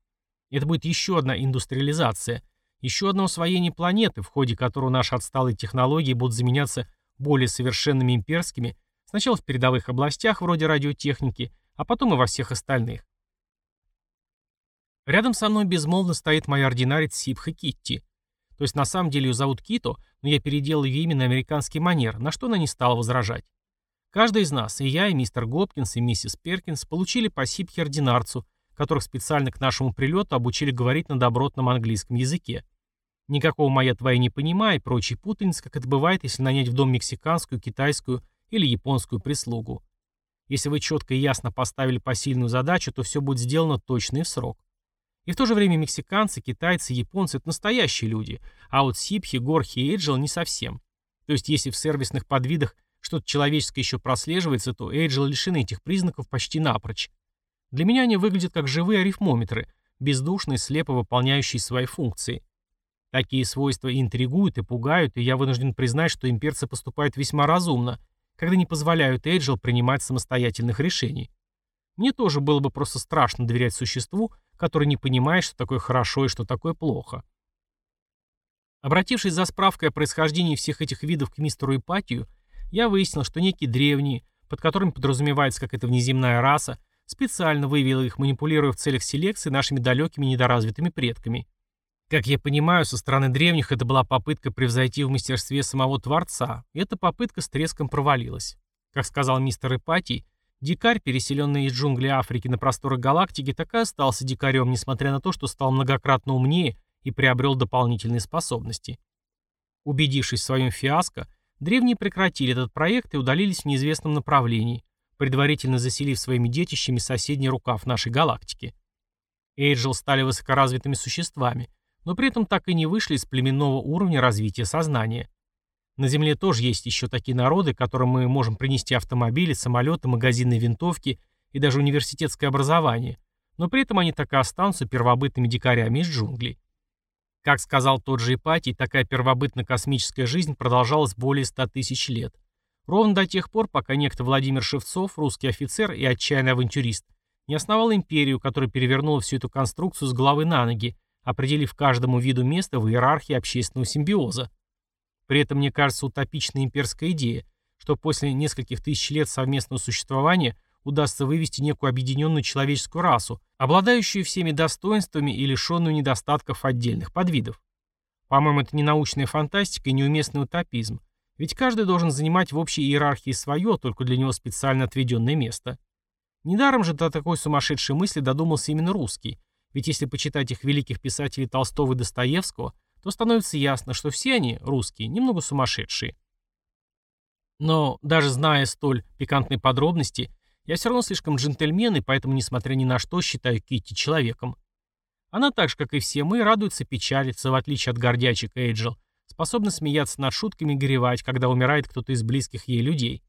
Это будет еще одна индустриализация, еще одно освоение планеты, в ходе которого наши отсталые технологии будут заменяться более совершенными имперскими, сначала в передовых областях вроде радиотехники, а потом и во всех остальных. Рядом со мной безмолвно стоит моя ординарец Сипха Китти. То есть на самом деле ее зовут Кито, но я переделал ее имя на американский манер, на что она не стала возражать. Каждый из нас, и я, и мистер Гопкинс, и миссис Перкинс, получили по Сипхе ординарцу, которых специально к нашему прилету обучили говорить на добротном английском языке. Никакого «моя твоя» не понимая и прочей путаницы, как это бывает, если нанять в дом мексиканскую, китайскую или японскую прислугу. Если вы четко и ясно поставили посильную задачу, то все будет сделано точно и в срок. И в то же время мексиканцы, китайцы, японцы – это настоящие люди, а вот сипхи, горхи и эйджел не совсем. То есть если в сервисных подвидах что-то человеческое еще прослеживается, то эйджелы лишены этих признаков почти напрочь. Для меня они выглядят как живые арифмометры, бездушные, слепо выполняющие свои функции. Такие свойства интригуют и пугают, и я вынужден признать, что имперцы поступают весьма разумно, когда не позволяют Эйджел принимать самостоятельных решений. Мне тоже было бы просто страшно доверять существу, который не понимает, что такое хорошо и что такое плохо. Обратившись за справкой о происхождении всех этих видов к мистеру Ипатию, я выяснил, что некие древние, под которыми подразумевается какая-то внеземная раса, специально вывела их, манипулируя в целях селекции нашими далекими недоразвитыми предками. Как я понимаю, со стороны древних это была попытка превзойти в мастерстве самого Творца, и эта попытка с треском провалилась. Как сказал мистер Ипатий, Дикарь, переселенный из джунглей Африки на просторы галактики, так и остался дикарем, несмотря на то, что стал многократно умнее и приобрел дополнительные способности. Убедившись в своем фиаско, древние прекратили этот проект и удалились в неизвестном направлении, предварительно заселив своими детищами соседний рукав нашей галактики. Эйджел стали высокоразвитыми существами, но при этом так и не вышли из племенного уровня развития сознания. На Земле тоже есть еще такие народы, которым мы можем принести автомобили, самолеты, магазинные винтовки и даже университетское образование, но при этом они так и останутся первобытными дикарями из джунглей. Как сказал тот же Ипатий, такая первобытно-космическая жизнь продолжалась более 100 тысяч лет. Ровно до тех пор, пока некто Владимир Шевцов, русский офицер и отчаянный авантюрист, не основал империю, которая перевернула всю эту конструкцию с головы на ноги, определив каждому виду место в иерархии общественного симбиоза. При этом мне кажется утопичной имперская идея, что после нескольких тысяч лет совместного существования удастся вывести некую объединенную человеческую расу, обладающую всеми достоинствами и лишенную недостатков отдельных подвидов. По-моему, это не научная фантастика и неуместный утопизм, ведь каждый должен занимать в общей иерархии свое, только для него специально отведенное место. Недаром же до такой сумасшедшей мысли додумался именно русский, ведь если почитать их великих писателей Толстого и Достоевского, то становится ясно, что все они, русские, немного сумасшедшие. Но даже зная столь пикантные подробности, я все равно слишком джентльмен, и поэтому, несмотря ни на что, считаю Китти человеком. Она так же, как и все мы, радуется печалится, в отличие от гордячек Эйджел, способна смеяться над шутками и горевать, когда умирает кто-то из близких ей людей.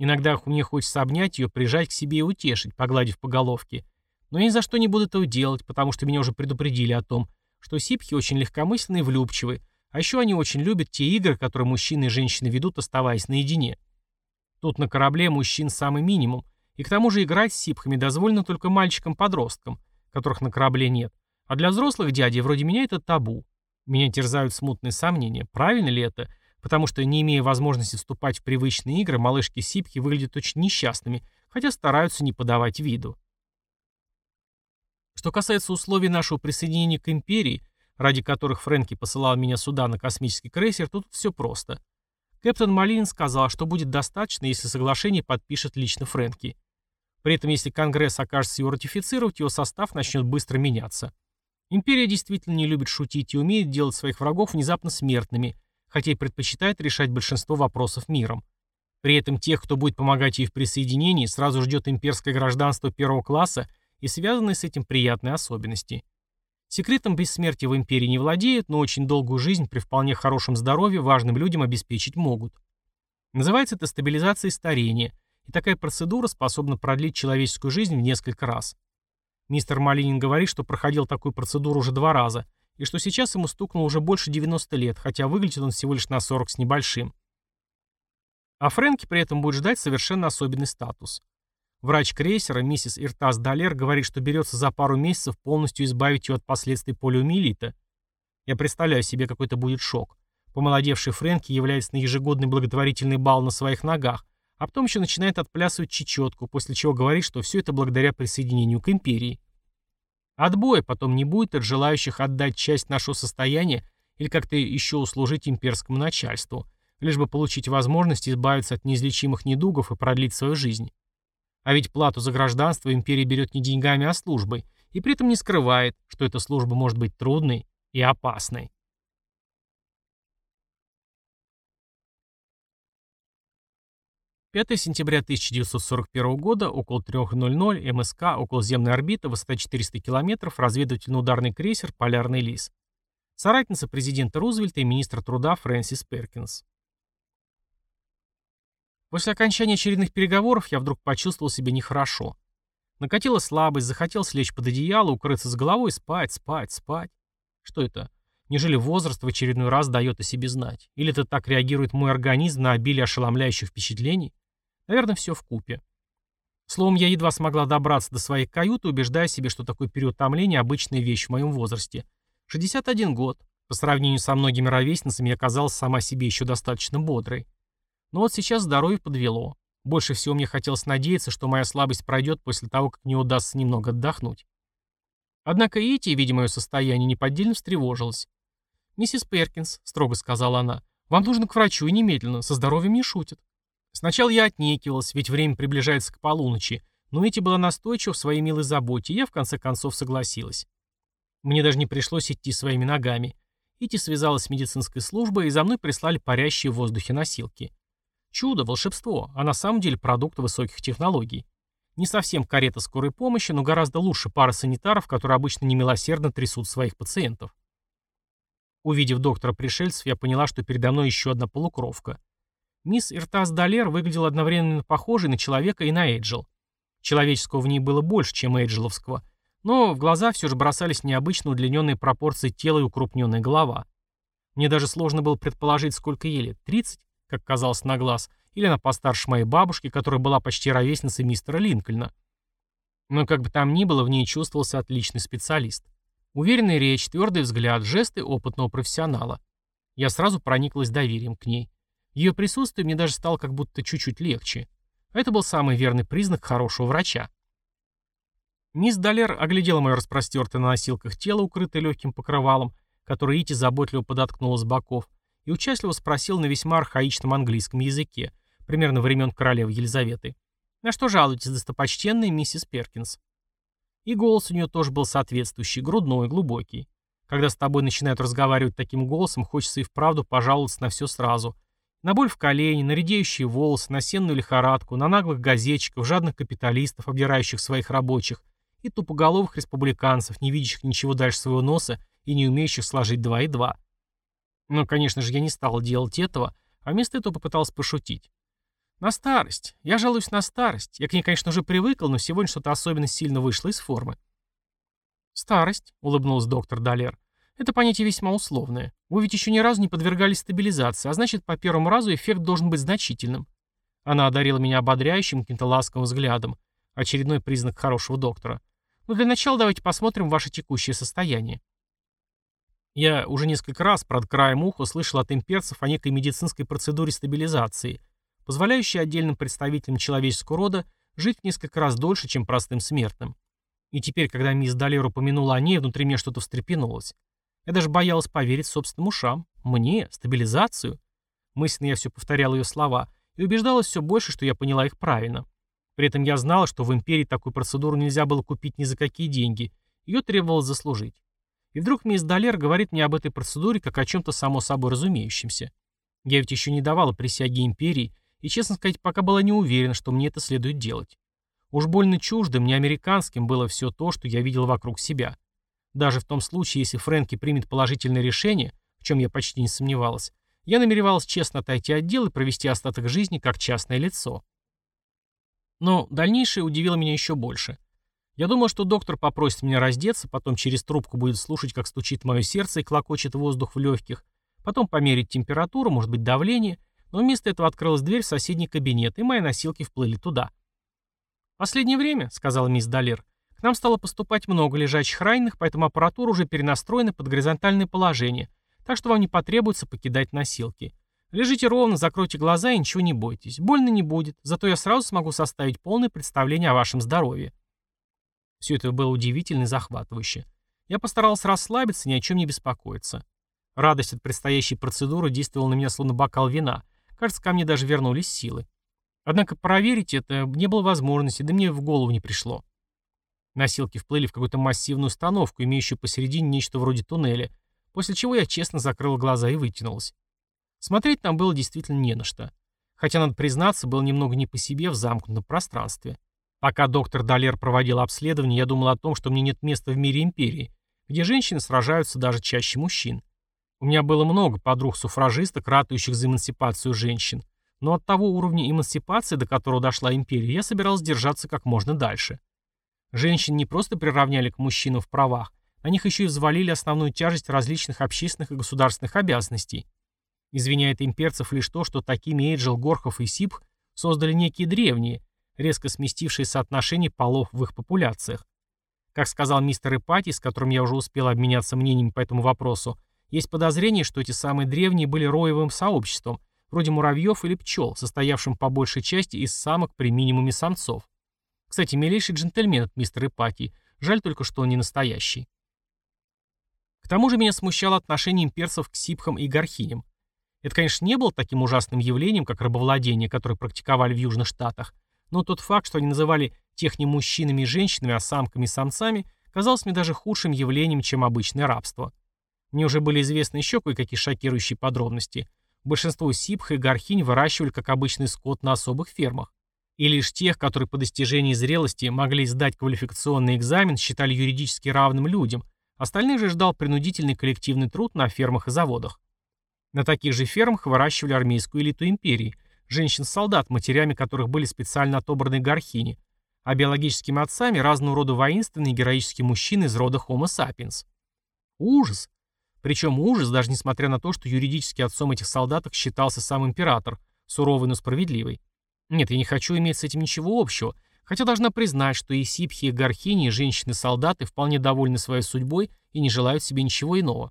Иногда мне хочется обнять ее, прижать к себе и утешить, погладив по головке. Но я ни за что не буду этого делать, потому что меня уже предупредили о том, что сипхи очень легкомысленные и влюбчивы, а еще они очень любят те игры, которые мужчины и женщины ведут, оставаясь наедине. Тут на корабле мужчин самый минимум, и к тому же играть с сипхами дозволено только мальчикам-подросткам, которых на корабле нет. А для взрослых дядей вроде меня это табу. Меня терзают смутные сомнения, правильно ли это, потому что, не имея возможности вступать в привычные игры, малышки-сипхи выглядят очень несчастными, хотя стараются не подавать виду. Что касается условий нашего присоединения к империи, ради которых Фрэнки посылал меня сюда на космический крейсер, тут все просто. Кэптон Малин сказал, что будет достаточно, если соглашение подпишет лично Фрэнки. При этом, если Конгресс окажется его ратифицировать, его состав начнет быстро меняться. Империя действительно не любит шутить и умеет делать своих врагов внезапно смертными, хотя и предпочитает решать большинство вопросов миром. При этом тех, кто будет помогать ей в присоединении, сразу ждет имперское гражданство первого класса и связанные с этим приятные особенности. Секретом бессмертия в империи не владеют, но очень долгую жизнь при вполне хорошем здоровье важным людям обеспечить могут. Называется это стабилизацией старения, и такая процедура способна продлить человеческую жизнь в несколько раз. Мистер Малинин говорит, что проходил такую процедуру уже два раза, и что сейчас ему стукнуло уже больше 90 лет, хотя выглядит он всего лишь на 40 с небольшим. А Фрэнки при этом будет ждать совершенно особенный статус. Врач крейсера, миссис Иртас Далер, говорит, что берется за пару месяцев полностью избавить ее от последствий полиомиелита. Я представляю себе, какой это будет шок. Помолодевший Фрэнки является на ежегодный благотворительный бал на своих ногах, а потом еще начинает отплясывать чечетку, после чего говорит, что все это благодаря присоединению к империи. Отбоя потом не будет от желающих отдать часть нашего состояния или как-то еще услужить имперскому начальству, лишь бы получить возможность избавиться от неизлечимых недугов и продлить свою жизнь. А ведь плату за гражданство империя берет не деньгами, а службой, и при этом не скрывает, что эта служба может быть трудной и опасной. 5 сентября 1941 года, около 3.00, МСК, околоземная орбита, высота 400 км, разведывательно-ударный крейсер «Полярный лис». Соратница президента Рузвельта и министра труда Фрэнсис Перкинс. После окончания очередных переговоров я вдруг почувствовал себя нехорошо. Накатила слабость, захотелось лечь под одеяло, укрыться с головой, спать, спать, спать. Что это? Нежели возраст в очередной раз дает о себе знать? Или это так реагирует мой организм на обилие ошеломляющих впечатлений? Наверное, все в купе. Словом, я едва смогла добраться до своей каюты, убеждая себя, что такой период томления – обычная вещь в моем возрасте. 61 год. По сравнению со многими ровесницами я казалась сама себе еще достаточно бодрой. Но вот сейчас здоровье подвело. Больше всего мне хотелось надеяться, что моя слабость пройдет после того, как мне удастся немного отдохнуть. Однако Ити, видя мое состояние, неподдельно встревожилась. «Миссис Перкинс», — строго сказала она, — «вам нужно к врачу и немедленно, со здоровьем не шутят». Сначала я отнекивалась, ведь время приближается к полуночи, но Ити была настойчива в своей милой заботе, и я в конце концов согласилась. Мне даже не пришлось идти своими ногами. Ити связалась с медицинской службой, и за мной прислали парящие в воздухе носилки. Чудо, волшебство, а на самом деле продукт высоких технологий. Не совсем карета скорой помощи, но гораздо лучше пара санитаров, которые обычно немилосердно трясут своих пациентов. Увидев доктора-пришельцев, я поняла, что передо мной еще одна полукровка. Мисс Иртас Далер выглядела одновременно похожей на человека и на Эйджел. Человеческого в ней было больше, чем Эйджеловского, но в глаза все же бросались необычно удлиненные пропорции тела и укрупненная голова. Мне даже сложно было предположить, сколько ей лет, 30? Как казалось на глаз, или она постарше моей бабушки, которая была почти ровесницей мистера Линкольна. Но как бы там ни было, в ней чувствовался отличный специалист. Уверенная речь, твердый взгляд, жесты опытного профессионала. Я сразу прониклась доверием к ней. Ее присутствие мне даже стало как будто чуть-чуть легче. Это был самый верный признак хорошего врача. Мисс Далер оглядела мое распростертое на носилках тело, укрытое легким покрывалом, который Ити заботливо подоткнула с боков, и участливо спросил на весьма архаичном английском языке, примерно времен королевы Елизаветы. «На что жалуетесь, достопочтенная миссис Перкинс?» И голос у нее тоже был соответствующий, грудной, глубокий. Когда с тобой начинают разговаривать таким голосом, хочется и вправду пожаловаться на все сразу. На боль в колени, на редеющие волосы, на сенную лихорадку, на наглых газетчиков, жадных капиталистов, обдирающих своих рабочих, и тупоголовых республиканцев, не видящих ничего дальше своего носа и не умеющих сложить два и два. Но, конечно же, я не стал делать этого, а вместо этого попытался пошутить. На старость. Я жалуюсь на старость. Я к ней, конечно, уже привыкл, но сегодня что-то особенно сильно вышло из формы. Старость, улыбнулся доктор Далер. Это понятие весьма условное. Вы ведь еще ни разу не подвергались стабилизации, а значит, по первому разу эффект должен быть значительным. Она одарила меня ободряющим, каким-то ласковым взглядом. Очередной признак хорошего доктора. Но для начала давайте посмотрим ваше текущее состояние. Я уже несколько раз, под краем уха, слышал от имперцев о некой медицинской процедуре стабилизации, позволяющей отдельным представителям человеческого рода жить в несколько раз дольше, чем простым смертным. И теперь, когда мисс Далер упомянула о ней, внутри меня что-то встрепенулось. Я даже боялась поверить собственным ушам. Мне? Стабилизацию? Мысленно я все повторял ее слова и убеждалась все больше, что я поняла их правильно. При этом я знала, что в империи такую процедуру нельзя было купить ни за какие деньги. Ее требовалось заслужить. И вдруг мисс Далер говорит мне об этой процедуре как о чем-то само собой разумеющемся. Я ведь еще не давала присяги империи, и, честно сказать, пока была не уверена, что мне это следует делать. Уж больно чуждым, не американским было все то, что я видел вокруг себя. Даже в том случае, если Фрэнки примет положительное решение, в чем я почти не сомневалась, я намеревалась честно отойти от дела и провести остаток жизни как частное лицо. Но дальнейшее удивило меня еще больше. Я думал, что доктор попросит меня раздеться, потом через трубку будет слушать, как стучит мое сердце и клокочет воздух в легких, потом померить температуру, может быть, давление, но вместо этого открылась дверь в соседний кабинет, и мои носилки вплыли туда. «Последнее время», — сказала мисс Далер, — «к нам стало поступать много лежачих раненых, поэтому аппаратура уже перенастроена под горизонтальное положение, так что вам не потребуется покидать носилки. Лежите ровно, закройте глаза и ничего не бойтесь. Больно не будет, зато я сразу смогу составить полное представление о вашем здоровье». Все это было удивительно и захватывающе. Я постарался расслабиться, ни о чем не беспокоиться. Радость от предстоящей процедуры действовала на меня словно бокал вина. Кажется, ко мне даже вернулись силы. Однако проверить это не было возможности, да мне в голову не пришло. Носилки вплыли в какую-то массивную установку, имеющую посередине нечто вроде туннеля, после чего я честно закрыл глаза и вытянулась. Смотреть там было действительно не на что. Хотя, надо признаться, было немного не по себе в замкнутом пространстве. Пока доктор Далер проводил обследование, я думал о том, что мне нет места в мире империи, где женщины сражаются даже чаще мужчин. У меня было много подруг-суфражисток, ратующих за эмансипацию женщин, но от того уровня эмансипации, до которого дошла империя, я собирался держаться как можно дальше. Женщин не просто приравняли к мужчинам в правах, на них еще и взвалили основную тяжесть различных общественных и государственных обязанностей. Извиняет имперцев лишь то, что такими Эйджел, Горхов и Сипх создали некие древние, резко сместившие соотношение полов в их популяциях. Как сказал мистер Ипати, с которым я уже успел обменяться мнениями по этому вопросу, есть подозрение, что эти самые древние были роевым сообществом, вроде муравьев или пчел, состоявшим по большей части из самок при минимуме самцов. Кстати, милейший джентльмен от мистера Ипати, жаль только, что он не настоящий. К тому же меня смущало отношение имперцев к сипхам и горхиням. Это, конечно, не было таким ужасным явлением, как рабовладение, которое практиковали в Южных Штатах, но тот факт, что они называли тех не мужчинами и женщинами, а самками и самцами, казался мне даже худшим явлением, чем обычное рабство. Мне уже были известны еще кое-какие шокирующие подробности. Большинство сипх и горхинь выращивали как обычный скот на особых фермах. И лишь тех, которые по достижении зрелости могли сдать квалификационный экзамен, считали юридически равным людям, остальных же ждал принудительный коллективный труд на фермах и заводах. На таких же фермах выращивали армейскую элиту империи, женщин-солдат, матерями которых были специально отобраны горхини, а биологическими отцами разного рода воинственные героические мужчины из рода Homo sapiens. Ужас! Причем ужас, даже несмотря на то, что юридически отцом этих солдаток считался сам император, суровый, но справедливый. Нет, я не хочу иметь с этим ничего общего, Хотя должна признать, что и сипхи, и гархини, и женщины-солдаты вполне довольны своей судьбой и не желают себе ничего иного.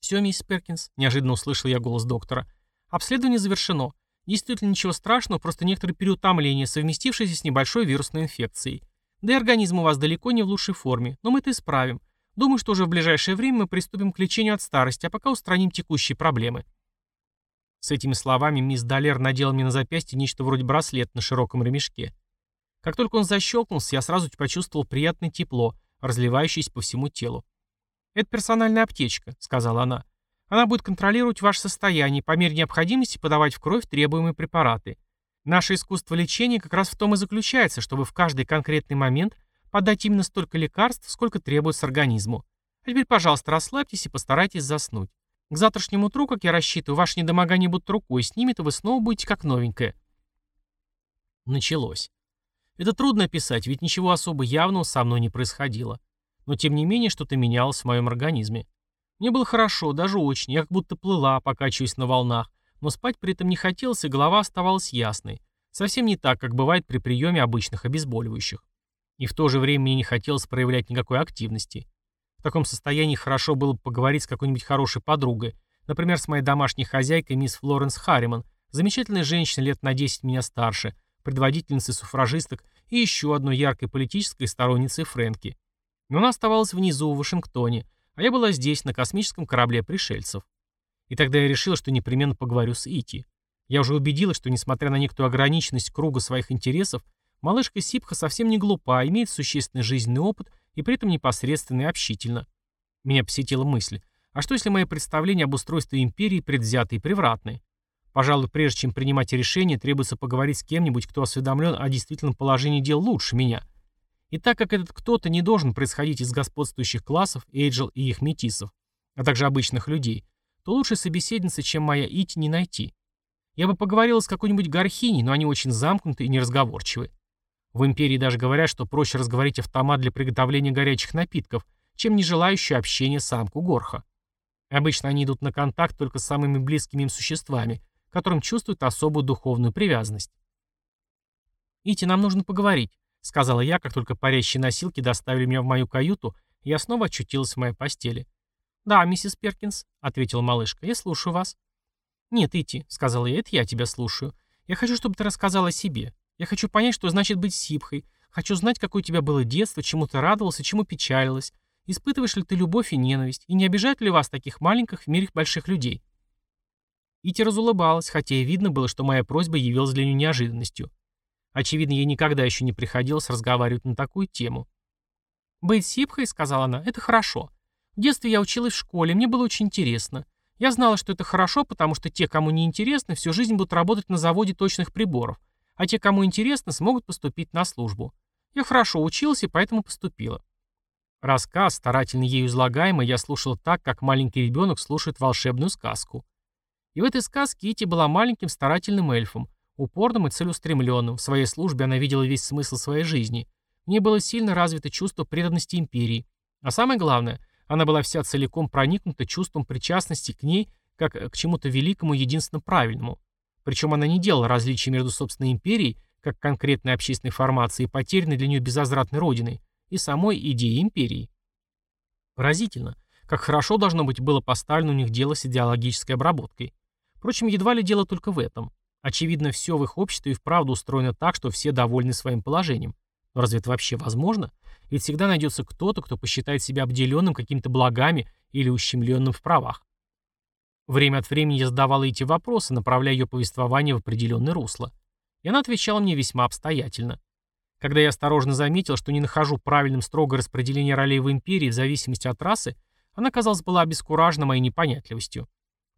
«Все, миссис Перкинс», — неожиданно услышал я голос доктора. «Обследование завершено. Действительно ничего страшного, просто некоторый переутомление, совместившееся с небольшой вирусной инфекцией. Да и организм у вас далеко не в лучшей форме, но мы это исправим. Думаю, что уже в ближайшее время мы приступим к лечению от старости, а пока устраним текущие проблемы». С этими словами мисс Далер надела мне на запястье нечто вроде браслет на широком ремешке. Как только он защелкнулся, я сразу почувствовал приятное тепло, разливающееся по всему телу. «Это персональная аптечка», — сказала она. «Она будет контролировать ваше состояние по мере необходимости подавать в кровь требуемые препараты. Наше искусство лечения как раз в том и заключается, чтобы в каждый конкретный момент подать именно столько лекарств, сколько требуется организму. А теперь, пожалуйста, расслабьтесь и постарайтесь заснуть. К завтрашнему утру, как я рассчитываю, ваши недомогания будут рукой снимет, и вы снова будете как новенькая. Началось. Это трудно описать, ведь ничего особо явного со мной не происходило. Но тем не менее что-то менялось в моем организме. Мне было хорошо, даже очень, я как будто плыла, покачиваясь на волнах, но спать при этом не хотелось, и голова оставалась ясной. Совсем не так, как бывает при приеме обычных обезболивающих. И в то же время мне не хотелось проявлять никакой активности. В таком состоянии хорошо было бы поговорить с какой-нибудь хорошей подругой, например, с моей домашней хозяйкой мисс Флоренс Харриман, замечательной женщиной лет на 10 меня старше, предводительницей суфражисток и еще одной яркой политической сторонницей Фрэнки. Но она оставалась внизу, в Вашингтоне, а я была здесь, на космическом корабле пришельцев. И тогда я решила, что непременно поговорю с Ити. Я уже убедилась, что, несмотря на некоторую ограниченность круга своих интересов, малышка Сипха совсем не глупа, имеет существенный жизненный опыт и при этом непосредственно и общительно. Меня посетила мысль, а что если мои представления об устройстве империи предвзяты и превратны? Пожалуй, прежде чем принимать решение, требуется поговорить с кем-нибудь, кто осведомлен о действительном положении дел лучше меня. И так как этот кто-то не должен происходить из господствующих классов, Эйджел и их метисов, а также обычных людей, то лучше собеседницы, чем моя Ити, не найти. Я бы поговорила с какой-нибудь горхиней, но они очень замкнуты и неразговорчивы. В империи даже говорят, что проще разговорить автомат для приготовления горячих напитков, чем не желающую общения самку горха. Обычно они идут на контакт только с самыми близкими им существами, которым чувствуют особую духовную привязанность. «Ити, нам нужно поговорить», — сказала я, как только парящие носилки доставили меня в мою каюту, я снова очутилась в моей постели. «Да, миссис Перкинс», — ответила малышка, — «я слушаю вас». «Нет, Ити», — сказала я, — «это я тебя слушаю. Я хочу, чтобы ты рассказала о себе. Я хочу понять, что значит быть сипхой. Хочу знать, какое у тебя было детство, чему ты радовался, чему печалилась. Испытываешь ли ты любовь и ненависть? И не обижают ли вас таких маленьких в мире больших людей?» Ити разулыбалась, хотя и видно было, что моя просьба явилась для нее неожиданностью. Очевидно, ей никогда еще не приходилось разговаривать на такую тему. «Быть сипхой», — сказала она, — «это хорошо. В детстве я училась в школе, мне было очень интересно. Я знала, что это хорошо, потому что те, кому не интересно, всю жизнь будут работать на заводе точных приборов, а те, кому интересно, смогут поступить на службу. Я хорошо учился и поэтому поступила. Рассказ, старательно ею излагаемый, я слушал так, как маленький ребенок слушает волшебную сказку. И в этой сказке Ити была маленьким старательным эльфом, упорным и целеустремленным. В своей службе она видела весь смысл своей жизни. В ней было сильно развито чувство преданности империи. А самое главное, она была вся целиком проникнута чувством причастности к ней, как к чему-то великому единственно правильному. Причем она не делала различий между собственной империей, как конкретной общественной формацией, потерянной для нее безвозвратной родиной, и самой идеей империи. Поразительно, как хорошо должно быть было поставлено у них дело с идеологической обработкой. Впрочем, едва ли дело только в этом. Очевидно, все в их обществе и вправду устроено так, что все довольны своим положением. Но разве это вообще возможно? Ведь всегда найдется кто-то, кто посчитает себя обделенным какими-то благами или ущемленным в правах. Время от времени я задавал эти вопросы, направляя ее повествование в определенное русло. И она отвечала мне весьма обстоятельно. Когда я осторожно заметил, что не нахожу правильным строгое распределение ролей в империи в зависимости от расы, она, казалось, была обескуражена моей непонятливостью.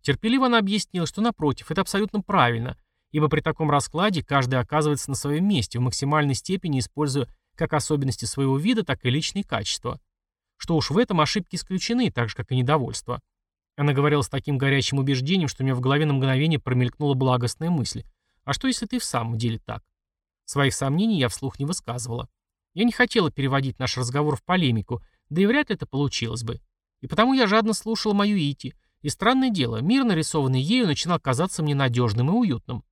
Терпеливо она объяснила, что, напротив, это абсолютно правильно, ибо при таком раскладе каждый оказывается на своем месте, в максимальной степени используя как особенности своего вида, так и личные качества. Что уж в этом ошибки исключены, так же, как и недовольство. Она говорила с таким горячим убеждением, что у меня в голове на мгновение промелькнула благостная мысль. А что, если ты в самом деле так? Своих сомнений я вслух не высказывала. Я не хотела переводить наш разговор в полемику, да и вряд ли это получилось бы. И потому я жадно слушала мою Ити, и странное дело, мир, нарисованный ею, начинал казаться мне надежным и уютным.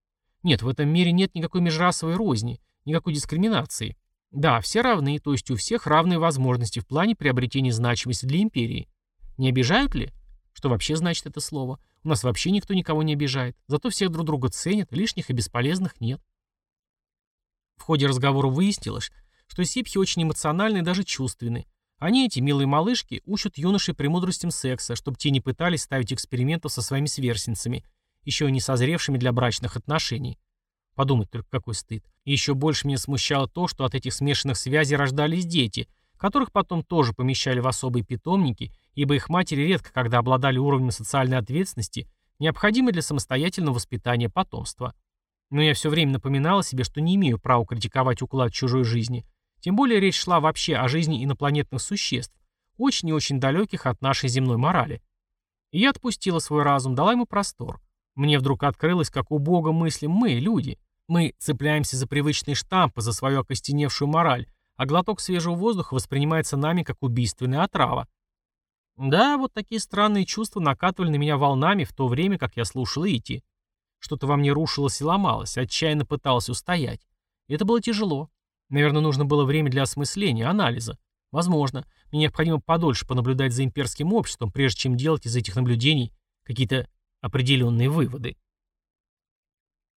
Нет, в этом мире нет никакой межрасовой розни, Никакой дискриминации. Да, все равны, то есть у всех равные возможности в плане приобретения значимости для империи. Не обижают ли? Что вообще значит это слово? У нас вообще никто никого не обижает. Зато всех друг друга ценят, лишних и бесполезных нет. В ходе разговора выяснилось, что сипхи очень эмоциональны и даже чувственны. Они, эти милые малышки, учат юношей премудростям секса, чтобы те не пытались ставить экспериментов со своими сверстницами, еще не созревшими для брачных отношений. Подумать только, какой стыд. И еще больше меня смущало то, что от этих смешанных связей рождались дети, которых потом тоже помещали в особые питомники, ибо их матери редко когда обладали уровнем социальной ответственности, необходимой для самостоятельного воспитания потомства. Но я все время напоминала себе, что не имею права критиковать уклад чужой жизни. Тем более речь шла вообще о жизни инопланетных существ, очень и очень далеких от нашей земной морали. И я отпустила свой разум, дала ему простор. Мне вдруг открылось, как убого мыслим мы, люди. Мы цепляемся за привычные штампы, за свою окостеневшую мораль, а глоток свежего воздуха воспринимается нами как убийственная отрава. Да, вот такие странные чувства накатывали на меня волнами в то время, как я слушал Ити. Что-то во мне рушилось и ломалось, отчаянно пыталось устоять. Это было тяжело. Наверное, нужно было время для осмысления, анализа. Возможно, мне необходимо подольше понаблюдать за имперским обществом, прежде чем делать из этих наблюдений какие-то определенные выводы.